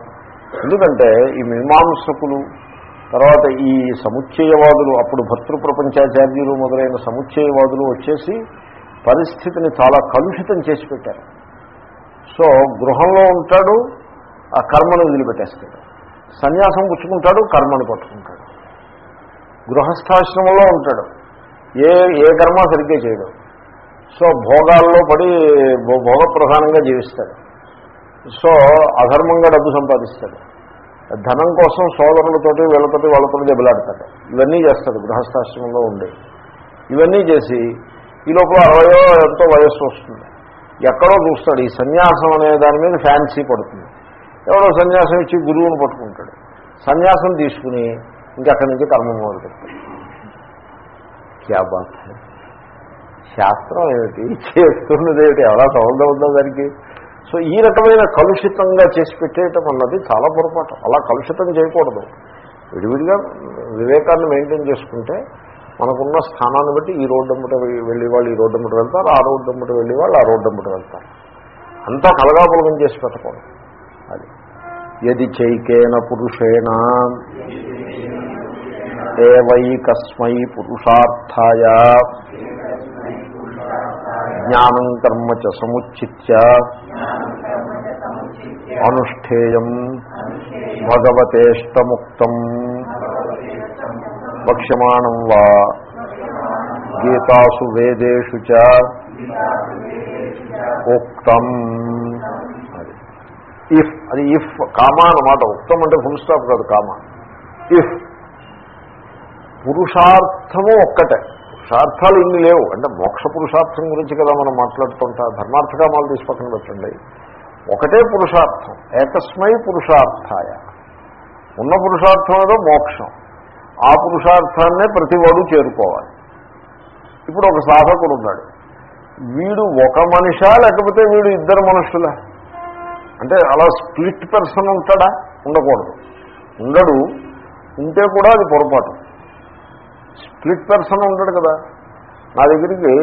A: ఎందుకంటే ఈ మీమాంసకులు తర్వాత ఈ సముచ్చయవాదులు అప్పుడు భర్తృ ప్రపంచాచార్యులు మొదలైన సముచ్చయవాదులు వచ్చేసి పరిస్థితిని చాలా కలుషితం చేసి పెట్టారు. సో గృహంలో ఉంటాడు ఆ కర్మను వదిలిపెట్టేస్తాడు. సన్యాసం పుచ్చుకుంటాడు కర్మను పట్టుకుంటాడు. గృహస్థాశ్రమంలో ఉంటాడు. ఏ ఏ కర్మ సరిగ్గా చేయడు. సో భోగాల్లో పడి భో- భోగ ప్రధానంగా జీవిస్తాడు. సో అధర్మంగా డబ్బు సంపాదిస్తాడు. ధనం కోసం సోదరులతోటి వీళ్ళతోటి వాళ్ళతో దెబ్బలాడతాడు. ఇవన్నీ చేస్తాడు గృహస్థాశ్రమంలో ఉండే. ఇవన్నీ చేసి ఈ లోపల అరవయో ఎంతో వయస్సు వస్తుంది. ఎక్కడో చూస్తాడు ఈ సన్యాసం అనే దాని మీద ఫ్యాన్సీ పడుతుంది. ఎవడో సన్యాసం ఇచ్చి గురువును పట్టుకుంటాడు. సన్యాసం తీసుకుని ఇంకా అక్కడి నుంచి కర్మ మొదలు పెడతాడు క్యా బాత్ శాస్త్రం ఏమిటి? చేస్తున్నది ఏమిటి? ఎలా సంబంధం ఉందో దానికి? సో ఈ రకమైన కలుషితంగా చేసి పెట్టేయటం అన్నది చాలా పొరపాటు. అలా కలుషితం చేయకూడదు. విడివిడిగా వివేకాన్ని మెయింటైన్ చేసుకుంటే మనకున్న స్థానాన్ని బట్టి ఈ రోడ్డు అమ్మట వెళ్ళి వాళ్ళు ఈ రోడ్డు అమ్మట వెళ్తారు ఆ రోడ్డు అమ్మట వెళ్ళి వాళ్ళు ఆ రోడ్డు అమ్మట వెళ్తారు. అంతా కలగాపులగం చేసి పెట్టకూడదు. అది. ఎది చైకేన పురుషేణ. ఏవైకస్మై పురుషార్థాయ. జ్ఞానం కర్మ చ సముచిత్య. అనుష్ఠేయం భగవతేష్టముక్తం. వక్ష్యమాణం వా గీతాసు వేదేషు చ ఉక్తం. ఇఫ్ అది ఇఫ్ కామా అన్నమాట. ఉక్తం అంటే ఫుల్ స్టాప్ కాదు కామా. ఇఫ్ పురుషార్థము ఒక్కటే. పురుషార్థాలు ఇన్ని లేవు. అంటే మోక్ష పురుషార్థం గురించి కదా మనం మాట్లాడుతుంటా. ధర్మార్థకామాలు తీసి పక్కన పెట్టండి. ఒకటే పురుషార్థం. ఏకస్మై పురుషార్థాయ. ఉన్న పురుషార్థం ఏదో మోక్షం. ఆ పురుషార్థాన్నే ప్రతివాడు చేరుకోవాలి. ఇప్పుడు ఒక సాధకుడు ఉన్నాడు. వీడు ఒక మనిషా లేకపోతే వీడు ఇద్దరు మనుషులా? అంటే అలా స్ప్లిట్ పర్సన్ ఉంటాడా? ఉండకూడదు. ఉండడు. ఉంటే కూడా అది పొరపాటు. స్ప్లిట్ పర్సన్ ఉంటాడు కదా. నా దగ్గరికి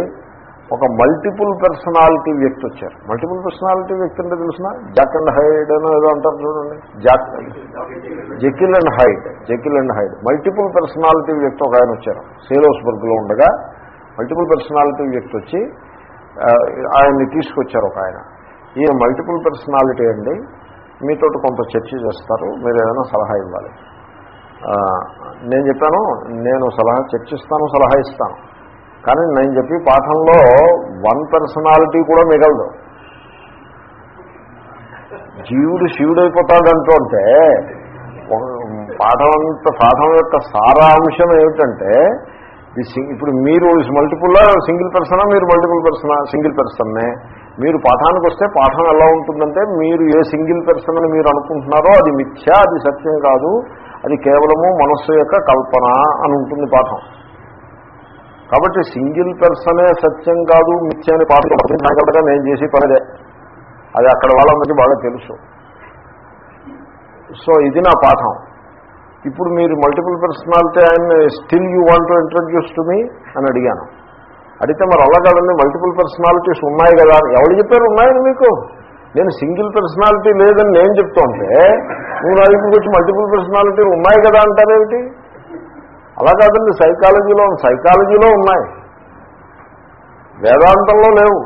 A: ఒక మల్టిపుల్ పర్సనాలిటీ వ్యక్తి వచ్చారు. మల్టిపుల్ పర్సనాలిటీ వ్యక్తి అంటే తెలిసిన? జాక్ అండ్ హైడ్ అని ఏదో అంటారు చూడండి. Jack Jekyll and Hyde Jekyll and Hyde. Multiple personality వ్యక్తి ఒక ఆయన వచ్చారు. సేలోస్బర్గ్లో ఉండగా మల్టిపుల్ పర్సనాలిటీ వ్యక్తి వచ్చి ఆయన్ని తీసుకొచ్చారు ఒక ఆయన. ఈయన మల్టిపుల్ పర్సనాలిటీ అండి మీతో కొంత చర్చ చేస్తారు మీరు ఏదైనా సలహా ఇవ్వాలి. నేను చెప్పాను నేను సలహా చర్చిస్తాను సలహా ఇస్తాను. కానీ నేను చెప్పి పాఠంలో వన్ పర్సనాలిటీ కూడా మిగలదు. జీవుడు శివుడైపోతాడంటూ అంటే పాఠం అంత పాఠం యొక్క సారాంశం ఏమిటంటే ఈ ఇప్పుడు మీరు మల్టిపుల్ సింగిల్ పర్సనా మీరు మల్టిపుల్ పర్సనా సింగిల్ పర్సన్నే? మీరు పాఠానికి వస్తే పాఠం ఎలా ఉంటుందంటే మీరు ఏ సింగిల్ పర్సన్ అని మీరు అనుకుంటున్నారో అది మిథ్య అది సత్యం కాదు. అది కేవలము మనస్సు యొక్క కల్పన అని ఉంటుంది పాఠం. కాబట్టి సింగిల్ పర్సనే సత్యం కాదు మిథ్య అని పాఠం పడుతుంది నేను చేసి పనిదే. అది అక్కడ వాళ్ళందరికీ బాగా తెలుసు. సో ఇది నా పాఠం. ఇప్పుడు మీరు మల్టిపుల్ పర్సనాలిటీ ఆయన still you want introduce to me అని అడిగాను. అడిగితే మరి అలా కాదండి మల్టిపుల్ పర్సనాలిటీస్ ఉన్నాయి కదా ఎవరు చెప్పారు ఉన్నాయని మీకు? నేను సింగిల్ పర్సనాలిటీ లేదని నేను చెప్తుంటే నువ్వు నా దగ్గరికి వచ్చి మల్టిపుల్ పర్సనాలిటీలు ఉన్నాయి కదా అంటారేమిటి? అలా కాదండి సైకాలజీలో సైకాలజీలో ఉన్నాయి. వేదాంతంలో లేవు.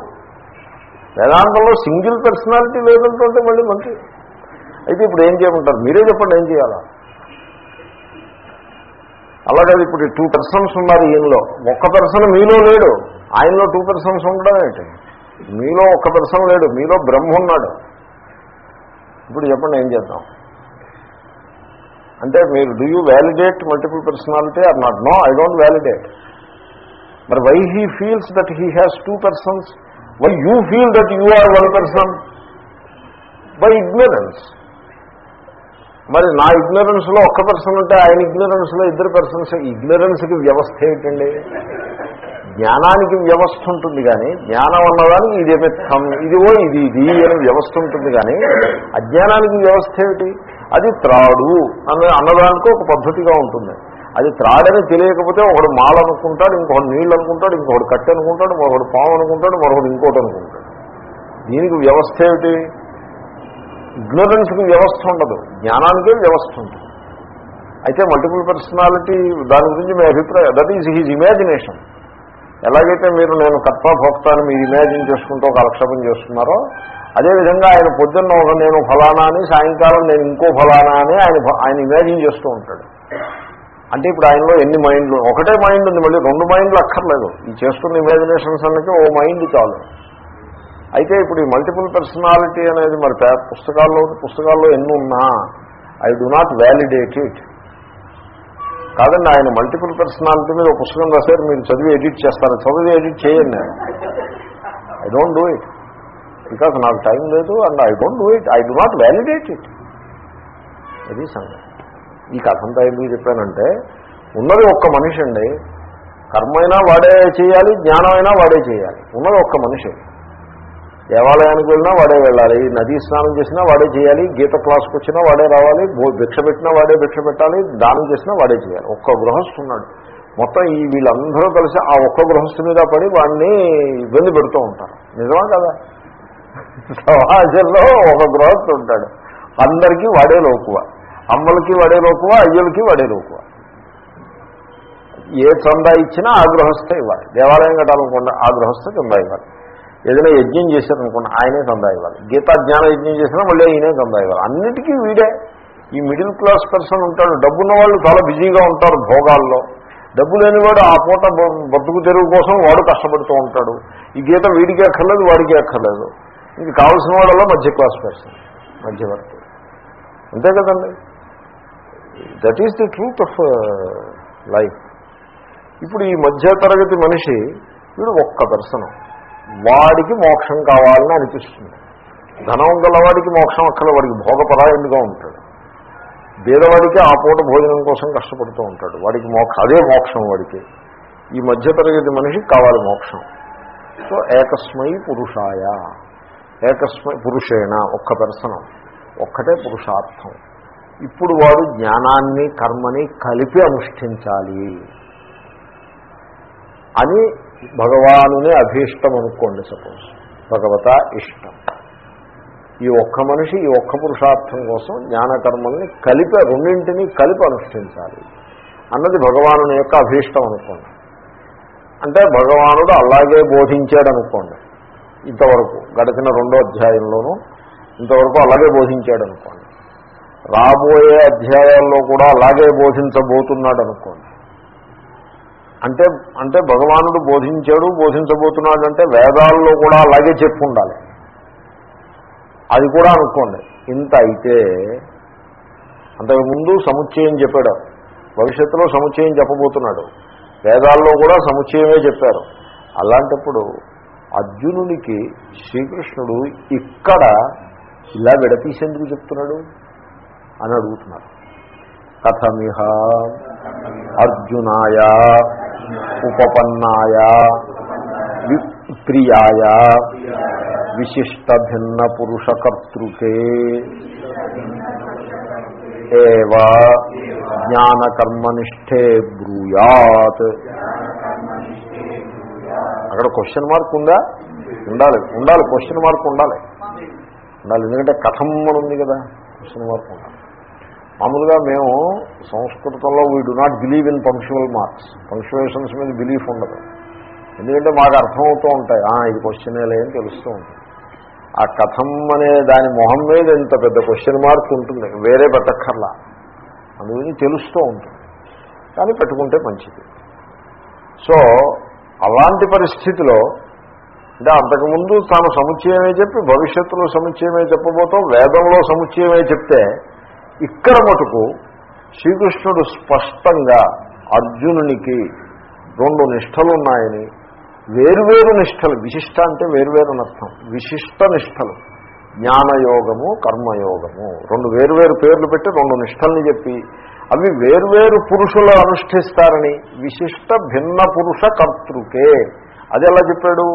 A: వేదాంతంలో సింగిల్ పర్సనాలిటీ లేదంటుంటే మళ్ళీ మంచి. అయితే ఇప్పుడు ఏం చేయమంటారు? మీరే చెప్పండి ఏం చేయాలా? అలాగే ఇప్పుడు టూ పర్సన్స్ ఉన్నారు ఈయనలో. ఒక్క పర్సన్ మీలో లేడు. ఆయనలో టూ పర్సన్స్ ఉండడం ఏంటి? మీలో ఒక్క పర్సన్ లేడు మీలో బ్రహ్మ ఉన్నాడు ఇప్పుడు చెప్పండి ఏం చేద్దాం? అంటే మీరు do you validate multiple personality or not no I don't validate మరి why he feels that he has two persons why you feel that you are one person by ignorance మరి నా ఇగ్నరెన్స్లో ఒక్క పర్సన్ ఉంటే ఆయన ఇగ్నరెన్స్లో ఇద్దరు పర్సన్స్ ఇగ్నరెన్స్కి వ్యవస్థ ఏంటండి? జ్ఞానానికి వ్యవస్థ ఉంటుంది కానీ జ్ఞానం అన్నదానికి ఇది ఇదివో ఇది ఇది అని వ్యవస్థ ఉంటుంది కానీ అజ్ఞానానికి వ్యవస్థ ఏమిటి? అది త్రాడు అన్న అన్నదానికి ఒక పద్ధతిగా ఉంటుంది. అది త్రాడని తెలియకపోతే ఒకడు మాల అనుకుంటాడు ఇంకొకడు నీళ్ళు అనుకుంటాడు ఇంకొకడు కట్టె అనుకుంటాడు మరొకడు పాము అనుకుంటాడు మరొకడు ఇంకోటి అనుకుంటాడు. దీనికి వ్యవస్థ ఏమిటి? ఇగ్నోరెన్స్కి వ్యవస్థ ఉండదు. జ్ఞానానికే వ్యవస్థ ఉంటుంది. అయితే మల్టిపుల్ పర్సనాలిటీ దాని గురించి మీ అభిప్రాయం దట్ ఈజ్ హీజ్ ఇమాజినేషన్ ఎలాగైతే మీరు నేను కర్త అని మీరు ఇమాజిన్ చేసుకుంటూ కాలక్షేపం చేస్తున్నారో అదేవిధంగా ఆయన పొద్దున్న ఒక నేను ఫలానా అని సాయంకాలం నేను ఇంకో ఫలానా అని ఆయన ఆయన ఇమాజిన్ చేస్తూ ఉంటాడు. అంటే ఇప్పుడు ఆయనలో ఎన్ని మైండ్లు ఒకటే మైండ్ ఉంది మళ్ళీ రెండు మైండ్లు అక్కర్లేదు. ఈ చేస్తున్న ఇమాజినేషన్స్ అన్నకి ఓ మైండ్ చాలు. అయితే ఇప్పుడు ఈ మల్టిపుల్ పర్సనాలిటీ అనేది మరి పుస్తకాల్లో పుస్తకాల్లో ఎన్ని ఉన్నా I do not validate it కాదండి ఆయన మల్టిపుల్ పర్సనాలిటీ మీద ఒక పుస్తకం రాశారు మీరు చదివి ఎడిట్ చేస్తారు చదివి ఎడిట్ చేయండి నేను. I don't do it because నాకు టైం లేదు and I don't do it I do not validate it అది సంగతి. ఈ కథ అంతా ఎందుకు చెప్పానంటే ఉన్నది ఒక్క మనిషి అండి. కర్మైనా వాడే చేయాలి జ్ఞానం అయినా వాడే చేయాలి. ఉన్నది ఒక్క మనిషి. దేవాలయానికి వెళ్ళినా వాడే వెళ్ళాలి. నదీ స్నానం చేసినా వాడే చేయాలి. గీత క్లాస్కి వచ్చినా వాడే రావాలి. భిక్ష పెట్టినా వాడే భిక్ష పెట్టాలి. దానం చేసినా వాడే చేయాలి. ఒక్క గృహస్థున్నాడు మొత్తం ఈ వీళ్ళందరూ కలిసి ఆ ఒక్క గృహస్థు మీద పడి వాడిని ఇబ్బంది పెడుతూ ఉంటారు. నిజమా కదా? సమాజంలో ఒక గృహస్థు ఉంటాడు. అందరికీ వాడే లోకువ. అమ్మలకి వాడే లోకువ. అయ్యలకి వాడే లోకువ. ఏ చందా ఇచ్చినా ఆ గృహస్థ ఇవ్వాలి. దేవాలయం కట్టాలనుకుండా ఆ గృహస్థ చందా ఇవ్వాలి. ఏదైనా యజ్ఞం చేశారనుకోండి ఆయనే చందా ఇవ్వాలి గీతా జ్ఞాన యజ్ఞం చేసినా మళ్ళీ ఈయనే చందా ఇవ్వాలి అన్నిటికీ వీడే. ఈ మిడిల్ క్లాస్ పర్సన్ ఉంటాడు. డబ్బున్న వాళ్ళు చాలా బిజీగా ఉంటారు భోగాల్లో. డబ్బు లేనివాడు ఆ పూట బతుకు తెరువు కోసం వాడు కష్టపడుతూ ఉంటాడు. ఈ గీత వీడికి అక్కర్లేదు వాడికి అక్కర్లేదు. ఇంక కావాల్సిన వాడల్లో మధ్య క్లాస్ పర్సన్ మధ్యవర్తి అంతే కదండి? That is the truth of life ఇప్పుడు ఈ మధ్య తరగతి మనిషి వీడు ఒక్క దర్శనం వాడికి మోక్షం కావాలని అనిపిస్తుంది. ధనం గలవాడికి మోక్షం అక్కడ వాడికి భోగపరాయణగా ఉంటాడు? పేదవాడికి ఆ పూట భోజనం కోసం కష్టపడుతూ ఉంటాడు. వాడికి మోక్ష అదే మోక్షం వాడికి. ఈ మధ్యతరగతి మనిషికి కావాలి మోక్షం. సో ఏకస్మై పురుషాయ. ఏకస్మై పురుషేణ ఒక్క దర్శనం ఒక్కటే పురుషార్థం. ఇప్పుడు వాడు జ్ఞానాన్ని కర్మని కలిపి అనుష్ఠించాలి. అని భగవానుని అభీష్టం అనుకోండి సపోజ్. భగవత ఇష్టం. ఈ ఒక్క మనిషి ఈ ఒక్క పురుషార్థం కోసం జ్ఞానకర్మల్ని కలిపి రెండింటినీ కలిపి అనుష్ఠించాలి. అన్నది భగవాను యొక్క అభీష్టం అనుకోండి. అంటే భగవానుడు అలాగే బోధించాడు అనుకోండి ఇంతవరకు గడిచిన రెండో అధ్యాయంలోనూ ఇంతవరకు అలాగే బోధించాడు అనుకోండి రాబోయే అధ్యాయాల్లో కూడా అలాగే బోధించబోతున్నాడు అనుకోండి అంటే అంటే భగవానుడు బోధించాడు బోధించబోతున్నాడు అంటే వేదాల్లో కూడా అలాగే చెప్పు ఉండాలి అది కూడా అనుకోండి. ఇంత అయితే అంతకుముందు సముచ్చయం చెప్పాడు. భవిష్యత్తులో సముచ్చయం చెప్పబోతున్నాడు. వేదాల్లో కూడా సముచ్చయమే చెప్పారు. అలాంటప్పుడు అర్జునునికి శ్రీకృష్ణుడు ఇక్కడ ఇలా విడతీసేందుకు చెప్తున్నాడు? అని అడుగుతున్నారు. కథమిహ అర్జునాయ ఉపపన్నాయ ప్రియాయ విశిష్ట భిన్న పురుషకర్తృకే ఏవ జ్ఞానకర్మనిష్ఠే బ్రూయాత్. అక్కడ క్వశ్చన్ మార్క్ ఉందా? ఉండాలి ఉండాలి క్వశ్చన్ మార్క్ ఉండాలి. ఉండాలి ఎందుకంటే కథం అని ఉంది కదా క్వశ్చన్ మార్క్ ఉండాలి. మామూలుగా మేము సంస్కృతంలో we do not believe in punctual marks punctuations మీద బిలీఫ్ ఉండదు. ఎందుకంటే మాకు అర్థమవుతూ ఉంటాయి. "ఆ, ఇది క్వశ్చనే లేని తెలుస్తూ ఉంటుంది. ఆ కథం అనే దాని మొహం మీద ఇంత పెద్ద క్వశ్చన్ మార్క్ ఉంటుంది. వేరే పెట్టక్కర్లా. అందుకని తెలుస్తూ ఉంటుంది. కానీ పెట్టుకుంటే మంచిది. సో అలాంటి పరిస్థితిలో అంటే అంతకుముందు తాను సముచ్చయమే చెప్పి భవిష్యత్తులో సముచ్చయమే చెప్పబోతాం వేదంలో సముచ్చయమే చెప్తే ఇక్కడ మటుకు శ్రీకృష్ణుడు స్పష్టంగా అర్జునునికి రెండు నిష్టలు ఉన్నాయని వేరువేరు నిష్టలు విశిష్ట అంటే వేరువేరు అర్థం విశిష్ట నిష్టలు జ్ఞానయోగము కర్మయోగము రెండు వేరువేరు పేర్లు పెట్టి రెండు నిష్టల్ని చెప్పి అవి వేర్వేరు పురుషులు అనుష్ఠిస్తారని విశిష్ట భిన్న పురుష కర్తృకే. అది ఎలా చెప్పాడు?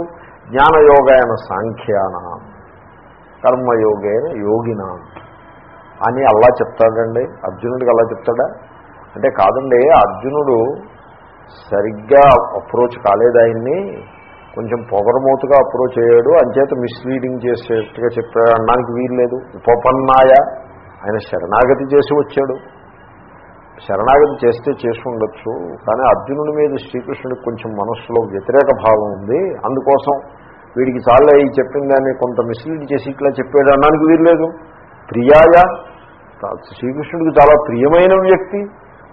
A: జ్ఞానయోగాయన సాంఖ్యాన కర్మయోగేన యోగిన. అని అలా చెప్తాడండి. అర్జునుడికి అలా చెప్తాడా? అంటే కాదండి అర్జునుడు సరిగ్గా అప్రోచ్ కాలేదు ఆయన్ని. కొంచెం పొగరమూతగా అప్రోచ్ అయ్యాడు. అంచేత మిస్లీడింగ్ చేసేట్టుగా చెప్పాడు. అనడానికి వీల్లేదు ఉపపన్నాయ ఆయన శరణాగతి చేసి వచ్చాడు. శరణాగతి చేస్తే చేసి ఉండొచ్చు. కానీ అర్జునుడి మీద శ్రీకృష్ణుడికి కొంచెం మనస్సులో వ్యతిరేక భావం ఉంది. అందుకోసం వీడికి చాలా ఈ చెప్పిన దాన్ని కొంత మిస్లీడ్ చేసి ఇట్లా చెప్పాడు. అనడానికి వీల్లేదు ప్రియాయ. శ్రీకృష్ణుడికి చాలా ప్రియమైన వ్యక్తి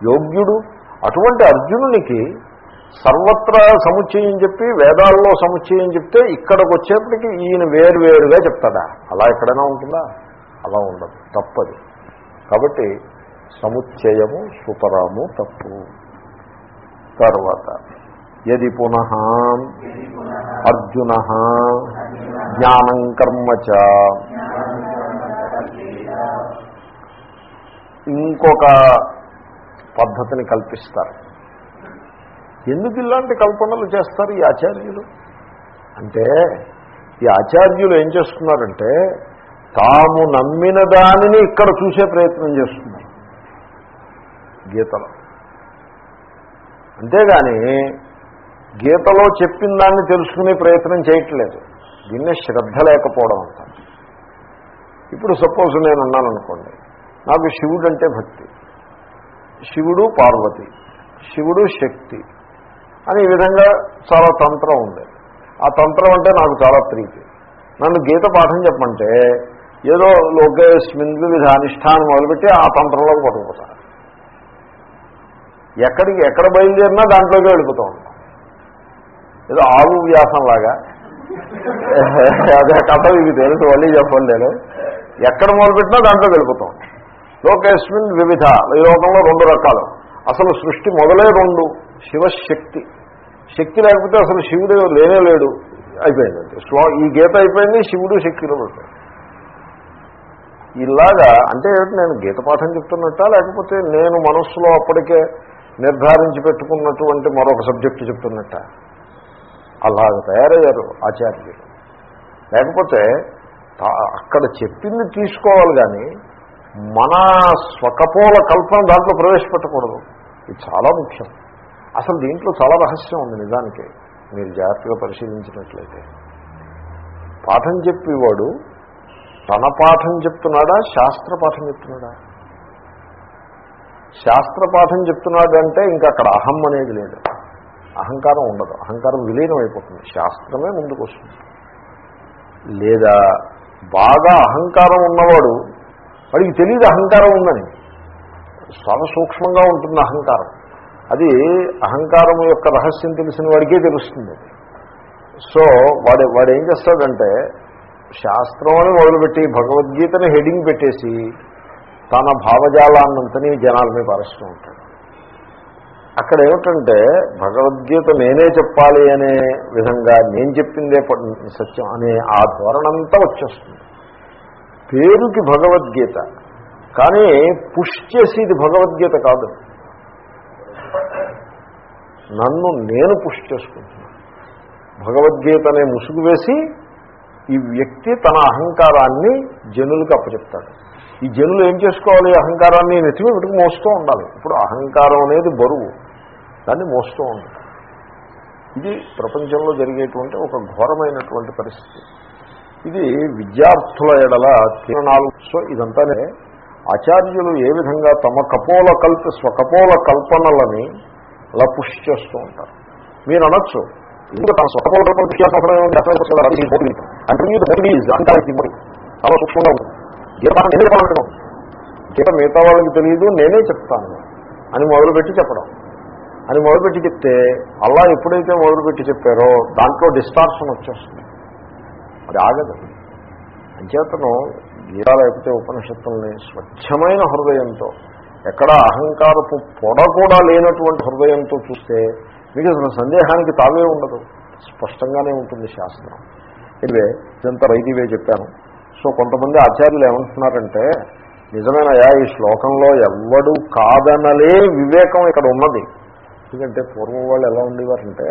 A: యోగ్యుడు. అటువంటి అర్జునునికి సర్వత్రా సముచ్చయం చెప్పి వేదాల్లో సముచ్చయం చెప్తే ఇక్కడికి వచ్చేప్పటికి ఈయన వేరువేరుగా చెప్తాడా? అలా ఎక్కడైనా ఉంటుందా? అలా ఉండదు. తప్పది. కాబట్టి సముచ్చయము సుతరాము తప్పు. తర్వాత యది పునః? అర్జున. జ్ఞానం కర్మ చ. ఇంకొక పద్ధతిని కల్పిస్తారు. ఎందుకు ఇలాంటి కల్పనలు చేస్తారు ఈ ఆచార్యులు? అంటే ఈ ఆచార్యులు ఏం చేస్తున్నారంటే తాము నమ్మిన దానిని ఇక్కడ చూసే ప్రయత్నం చేస్తున్నారు. గీతలో. అంతేగాని గీతలో చెప్పిన దాన్ని తెలుసుకునే ప్రయత్నం చేయట్లేదు. దీన్నే శ్రద్ధ లేకపోవడం అంటారు. ఇప్పుడు సపోజ్ నేను ఉన్నాను అనుకోండి నాకు శివుడు అంటే భక్తి. శివుడు పార్వతి శివుడు శక్తి అని ఈ విధంగా చాలా తంత్రం ఉంది. ఆ తంత్రం అంటే నాకు చాలా ప్రీతి. నన్ను గీత పాఠం చెప్పంటే ఏదో లోకేస్మిన్ వివిధ అనిష్టానం మొదలుపెట్టి ఆ తంత్రంలోకి పట్టుకుపోతాను ఎక్కడికి ఎక్కడ బయలుదేరినా దాంట్లోకి వెళ్ళిపోతూ. ఉంటాం ఏదో ఆవు వ్యాసంలాగా అదే కథ ఇది తెలుసు మళ్ళీ చెప్పండి నేను. ఎక్కడ మొదలుపెట్టినా దాంట్లో వెళ్ళిపోతాం. లోకేస్మిన్ వివిధ. ఈ లోకంలో రెండు రకాలు. అసలు సృష్టి మొదలే రెండు. శివశక్తి. శక్తి లేకపోతే అసలు శివుడు లేనే లేడు. అయిపోయింది స్లో ఈ గీత అయిపోయింది శివుడు శక్తిలో పడిపోయింది ఇలాగా అంటే నేను గీత పాఠం చెప్తున్నట్టా లేకపోతే నేను మనస్సులో అప్పటికే నిర్ధారించి పెట్టుకున్నటువంటి మరొక సబ్జెక్టు చెప్తున్నట్ట? అలాగ తయారయ్యారు ఆచార్యులు. లేకపోతే అక్కడ చెప్పింది తీసుకోవాలి కానీ మన స్వకపోల కల్పన దాంట్లో ప్రవేశపెట్టకూడదు. ఇది చాలా ముఖ్యం. అసలు దీంట్లో చాలా రహస్యం ఉంది నిజానికి. మీరు జాగ్రత్తగా పరిశీలించినట్లయితే. పాఠం చెప్పేవాడు తన పాఠం చెప్తున్నాడా శాస్త్ర పాఠం చెప్తున్నాడా? శాస్త్ర పాఠం చెప్తున్నాడంటే ఇంకా అక్కడ అహం అనేది లేదు. అహంకారం ఉండదు. అహంకారం విలీనం అయిపోతుంది. శాస్త్రమే ముందుకు వస్తుంది లేదా బాగా అహంకారం ఉన్నవాడు వాడికి తెలియదు అహంకారం ఉందని. చాలా సూక్ష్మంగా ఉంటుంది అహంకారం. అది అహంకారం యొక్క రహస్యం తెలిసిన వాడికే తెలుస్తుంది. సో వాడు వాడు ఏం చేస్తాడంటే శాస్త్రం అని మొదలుపెట్టి భగవద్గీతని హెడింగ్ పెట్టేసి తన భావజాలాన్నంతని జనాల మీద పరుస్తూ ఉంటాడు. అక్కడ ఏమిటంటే భగవద్గీత నేనే చెప్పాలి అనే విధంగా నేను చెప్పిందే సత్యం అనే ఆ ధోరణంతా వచ్చేస్తుంది. పేరుకి భగవద్గీత. కానీ పుష్ చేసేది భగవద్గీత కాదు. నన్ను నేను పుష్ చేసుకుంటున్నాను భగవద్గీత అనే ముసుగు వేసి ఈ వ్యక్తి తన అహంకారాన్ని జనులకు అప్పచెప్తాడు. ఈ జనులు ఏం చేసుకోవాలి? అహంకారాన్ని నెత్తిమి వీటికి మోస్తూ ఉండాలి. ఇప్పుడు అహంకారం అనేది బరువు. దాన్ని మోస్తూ ఉండాలి. ఇది ప్రపంచంలో జరిగేటువంటి ఒక ఘోరమైనటువంటి పరిస్థితి. ఇది విద్యార్థుల ఎడల తీర్ణాలు సో ఇదంతానే ఆచార్యులు ఏ విధంగా తమ కపోల కల్ప స్వకపోల కల్పనలని అలా పుష్ చేస్తూ ఉంటారు. మీరు అనొచ్చు ఇంకా తన స్వకపోల కల్పన చాలా సూక్ష్మంగా ఉంటుంది గీత మిగతా వాళ్ళకి తెలియదు నేనే చెప్తాను అని మొదలుపెట్టి చెప్పడం. అని మొదలుపెట్టి చెప్తే అలా ఎప్పుడైతే మొదలుపెట్టి చెప్పారో దాంట్లో డిస్టార్షన్ వచ్చేస్తుంది. అది ఆగదు. అంచేతను గీత లేకపోతే ఉపనిషత్తుల్ని స్వచ్ఛమైన హృదయంతో ఎక్కడ అహంకారపు పొడ కూడా లేనటువంటి హృదయంతో చూస్తే మీకు అసలు సందేహానికి తావే ఉండదు. స్పష్టంగానే ఉంటుంది శాస్త్రం. ఇదే ఇదంతా రైతువే చెప్పాను. సో కొంతమంది ఆచార్యులు ఏమంటున్నారంటే నిజమేనయా ఈ శ్లోకంలో ఎవ్వడు కాదనలే వివేకం ఇక్కడ ఉన్నది. ఎందుకంటే పూర్వం వాళ్ళు ఎలా ఉండేవారంటే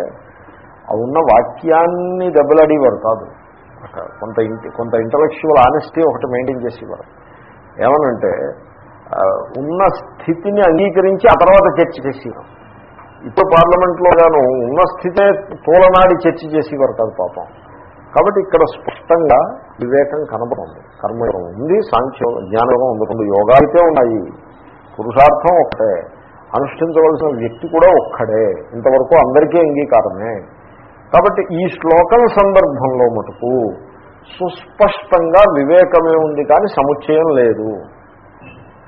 A: ఆ ఉన్న వాక్యాన్ని దెబ్బలాడేవారు కాదు. అక్కడ కొంత ఇంటి కొంత ఇంటలెక్చువల్ ఆనెస్టీ ఒకటి మెయింటైన్ చేసేవారు. ఏమనంటే ఉన్న స్థితిని అంగీకరించి ఆ తర్వాత చర్చ చేసేవారు. ఇప్పుడు పార్లమెంట్లో గాను ఉన్న స్థితే తోలనాడి చర్చ చేసేవారు కాదు పాపం. కాబట్టి ఇక్కడ స్పష్టంగా వివేకం కనబడుతుంది. కర్మయోగం ఉంది సాంఖ్య జ్ఞానయోగం ఉంది. రెండు యోగాలకే ఉన్నాయి. పురుషార్థం ఒకటే అనుష్ఠించవలసిన వ్యక్తి కూడా ఒక్కడే. ఇంతవరకు అందరికీ అంగీకారమే. కాబట్టి ఈ శ్లోకం సందర్భంలో మటుకు సుస్పష్టంగా వివేకమే ఉంది కానీ సముచ్చయం లేదు.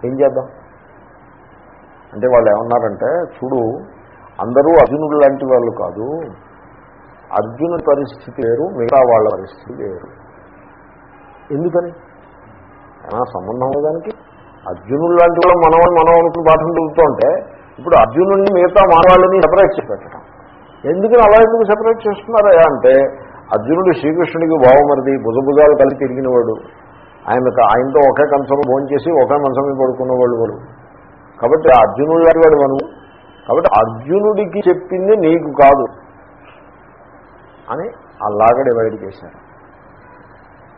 A: ఏం చేద్దాం? అంటే వాళ్ళు ఏమన్నారంటే చూడు అందరూ అర్జునుడు లాంటి వాళ్ళు కాదు. అర్జును పరిస్థితి వేరు మిగతా వాళ్ళ పరిస్థితి వేరు. ఎందుకని? ఏమైనా సంబంధం లేదానికి అర్జునుడు లాంటి వాళ్ళు మనం మనం అనుకుని పాఠం చదువుతూ ఉంటే ఇప్పుడు అర్జునుడిని మిగతా మానవాళ్ళని సెపరేట్ చేసి పెట్టడం. ఎందుకని అలా ఎందుకు సెపరేట్ చేస్తున్నారా అంటే అర్జునుడు శ్రీకృష్ణుడికి బావమరిది భుజభుజాలు కలిసి తిరిగినవాడు. ఆయనకు ఆయనతో ఒకే కంచం భోజనం చేసి ఒకే మంచం మీద వాడు. కాబట్టి అర్జునుడు లాంటి వాడు మనం కాబట్టి అర్జునుడికి చెప్పింది నీకు కాదు అని అలాగ డివైడ్ చేశారు.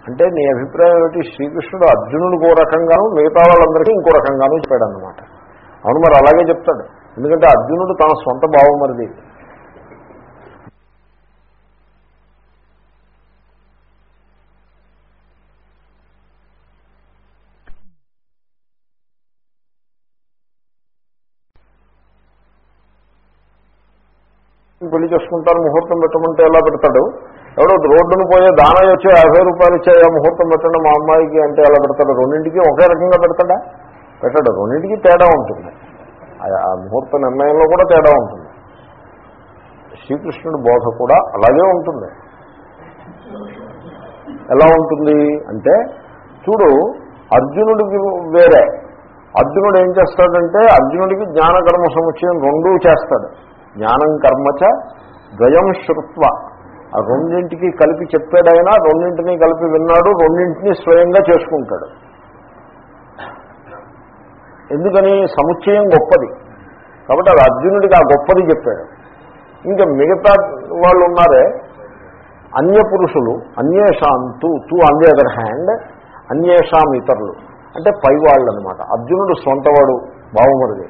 A: అంటే నీ అభిప్రాయం ఏమిటి? శ్రీకృష్ణుడు అర్జునుడికి ఓ రకంగాను మిగతా వాళ్ళందరికీ ఇంకో రకంగాను చెప్పాడు అనమాట అవును మరి అలాగే చెప్తాడు. ఎందుకంటే అర్జునుడు తన సొంత భావమరిది మరిది చేసుకుంటారు ముహూర్తం పెట్టమంటే ఎలా పెడతాడు? ఎవడో రోడ్డును పోయే దానం వచ్చి యాభై రూపాయలు ఇచ్చే ముహూర్తం పెట్టండి మా అమ్మాయికి అంటే ఎలా పెడతాడు? రెండింటికి ఒకే రకంగా పెడతాడా? పెట్టాడు. రెండింటికి తేడా ఉంటుంది. ఆ- ముహూర్త నిర్ణయంలో కూడా తేడా ఉంటుంది. శ్రీకృష్ణుడి బోధ కూడా అలాగే ఉంటుంది. ఎలా ఉంటుంది అంటే చూడు అర్జునుడికి వేరే. అర్జునుడు ఏం చేస్తాడంటే అర్జునుడికి జ్ఞానకర్మ సముచ్చయం రెండూ చేస్తాడు. జ్ఞానం కర్మచ ద్వయం శృత్వ. ఆ రెండింటికి కలిపి చెప్పాడైనా రెండింటినీ కలిపి విన్నాడు రెండింటినీ స్వయంగా చేసుకుంటాడు. ఎందుకని? సముచ్చయం గొప్పది. కాబట్టి అది అర్జునుడికి ఆ గొప్పది చెప్పాడు. ఇంకా మిగతా వాళ్ళు ఉన్నారే? అన్య పురుషులు అన్యేషాం తు తు అన్ ది అదర్ హ్యాండ్ అన్యేషాం ఇతరులు. అంటే పైవాళ్ళు అనమాట అర్జునుడు సొంతవాడు బావమరుది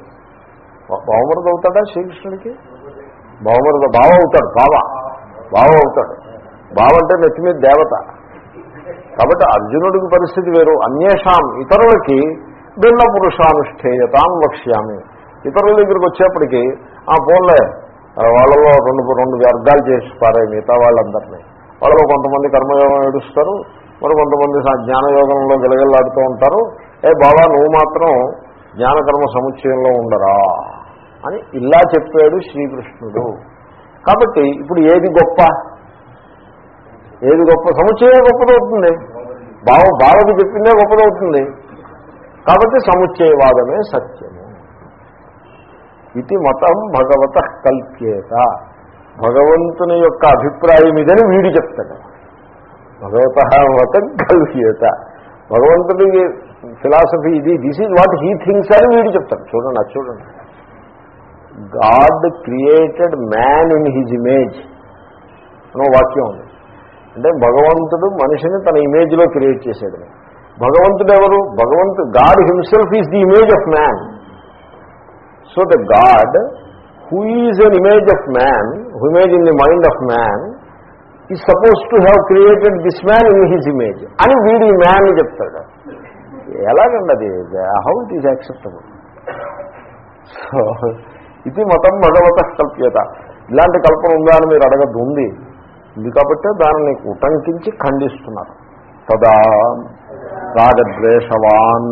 A: బావమరుది అవుతాడా శ్రీకృష్ణుడికి? బావమరిది బావ అవుతాడు బావ. బావ అవుతాడు. బావ అంటే నెత్తి మీద దేవత. కాబట్టి అర్జునుడికి పరిస్థితి వేరు. అన్యేషాం ఇతరులకి భిన్న పురుషానుష్ఠేయతాం వక్ష్యామి. ఇతరుల దగ్గరికి వచ్చేప్పటికీ ఆ ఫోన్లే వాళ్ళలో రెండు రెండు వ్యర్థాలు చేసి మిగతా వాళ్ళందరినీ. వాళ్ళలో కొంతమంది కర్మయోగం ఏడుస్తారు మరి కొంతమంది జ్ఞానయోగంలో గెలగెల్లాడుతూ ఉంటారు. ఏ బాబా నువ్వు మాత్రం జ్ఞానకర్మ సముచ్చయంలో ఉండరా. అని ఇలా చెప్పాడు శ్రీకృష్ణుడు. కాబట్టి ఇప్పుడు ఏది గొప్ప? ఏది గొప్ప? సముచ్చయమే గొప్పదవుతుంది. భావ భావకి చెప్పిందే గొప్పదవుతుంది. కాబట్టి సముచ్చయవాదమే సత్యము. ఇది మతం భగవత కల్ప్యేత. భగవంతుని యొక్క అభిప్రాయం ఇదని వీడు చెప్తాడు. భగవత మతం కల్ప్యేత. భగవంతుడి ఫిలాసఫీ ఇది this is what he thinks అని వీడు చెప్తాడు. చూడండి చూడండి. God created man in his image అనో వాక్యం ఉంది. అంటే భగవంతుడు మనిషిని తన ఇమేజ్లో క్రియేట్ చేశాడు. భగవంతుడు ఎవరు? భగవంతు God himself is the image of man. So the God who is an image of man who image in the mind of man is suppose to have created this man in his image అని వీడి మ్యాన్ చెప్తాడు. ఎలాగండి అది? How it is acceptable? So ఇది మతం భగవత కల్ప్యత. ఇలాంటి కల్పన ఉందా అని మీరు అడగద్దు ఉంది. కాబట్టి దానిని ఉటంకించి ఖండిస్తున్నారు. తదా రాగద్వేషవాన్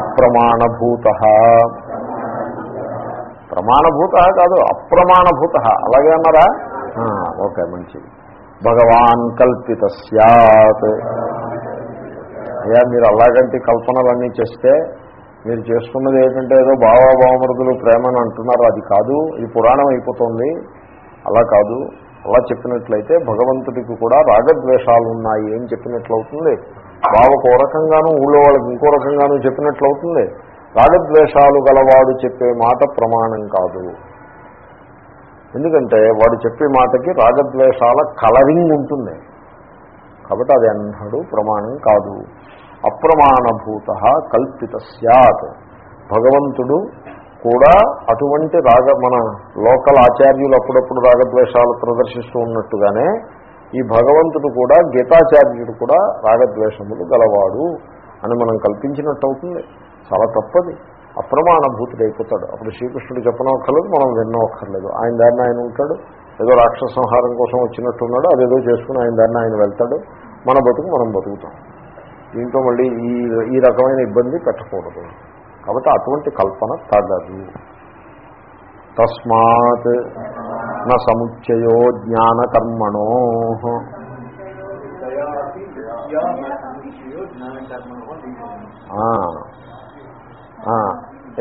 A: అప్రమాణభూత. ప్రమాణభూత కాదు అప్రమాణభూత. అలాగే అన్నారా? ఓకే మంచిది. భగవాన్ కల్పిత సత్ అయ్యా మీరు అలాగంటి కల్పనలన్నీ చేస్తే మీరు చేసుకున్నది ఏంటంటే ఏదో బావా బావమరుదులు ప్రేమను అంటున్నారు. అది కాదు ఇది పురాణం అయిపోతుంది. అలా కాదు. అలా చెప్పినట్లయితే భగవంతుడికి కూడా రాగద్వేషాలు ఉన్నాయి అని చెప్పినట్లవుతుంది. బావకు ఓ రకంగాను ఊళ్ళో వాళ్ళకి ఇంకో రకంగాను చెప్పినట్లవుతుంది. రాగద్వేషాలు గలవాడు చెప్పే మాట ప్రమాణం కాదు. ఎందుకంటే వాడు చెప్పే మాటకి రాగద్వేషాల కలరింగ్ ఉంటుంది. కాబట్టి అది అన్నాడు ప్రమాణం కాదు. అప్రమాణభూత కల్పిత సత్ భగవంతుడు కూడా అటువంటి రాగ మన లోకల్ ఆచార్యులు అప్పుడప్పుడు రాగద్వేషాలు ప్రదర్శిస్తూ ఉన్నట్టుగానే ఈ భగవంతుడు కూడా గీతాచార్యుడు కూడా రాగద్వేషములు గలవాడు అని మనం కల్పించినట్టు అవుతుంది చాలా తప్పది. అప్రమాణభూతుడైపోతాడు. అప్పుడు శ్రీకృష్ణుడు చెప్పనక్కర్లేదు మనం విన్నవక్కర్లేదు. ఆయన దారిని ఆయన ఉంటాడు. ఏదో రాక్షసంహారం కోసం వచ్చినట్టున్నాడు అదేదో చేసుకుని ఆయన దారిని ఆయన వెళ్తాడు. మన బతుకు మనం బతుకుతాం. దీంతో మళ్ళీ ఈ ఈ రకమైన ఇబ్బంది పెట్టకూడదు. కాబట్టి అటువంటి కల్పన తగదు తస్మాత్ నా సముచ్చయో జ్ఞానకర్మణో.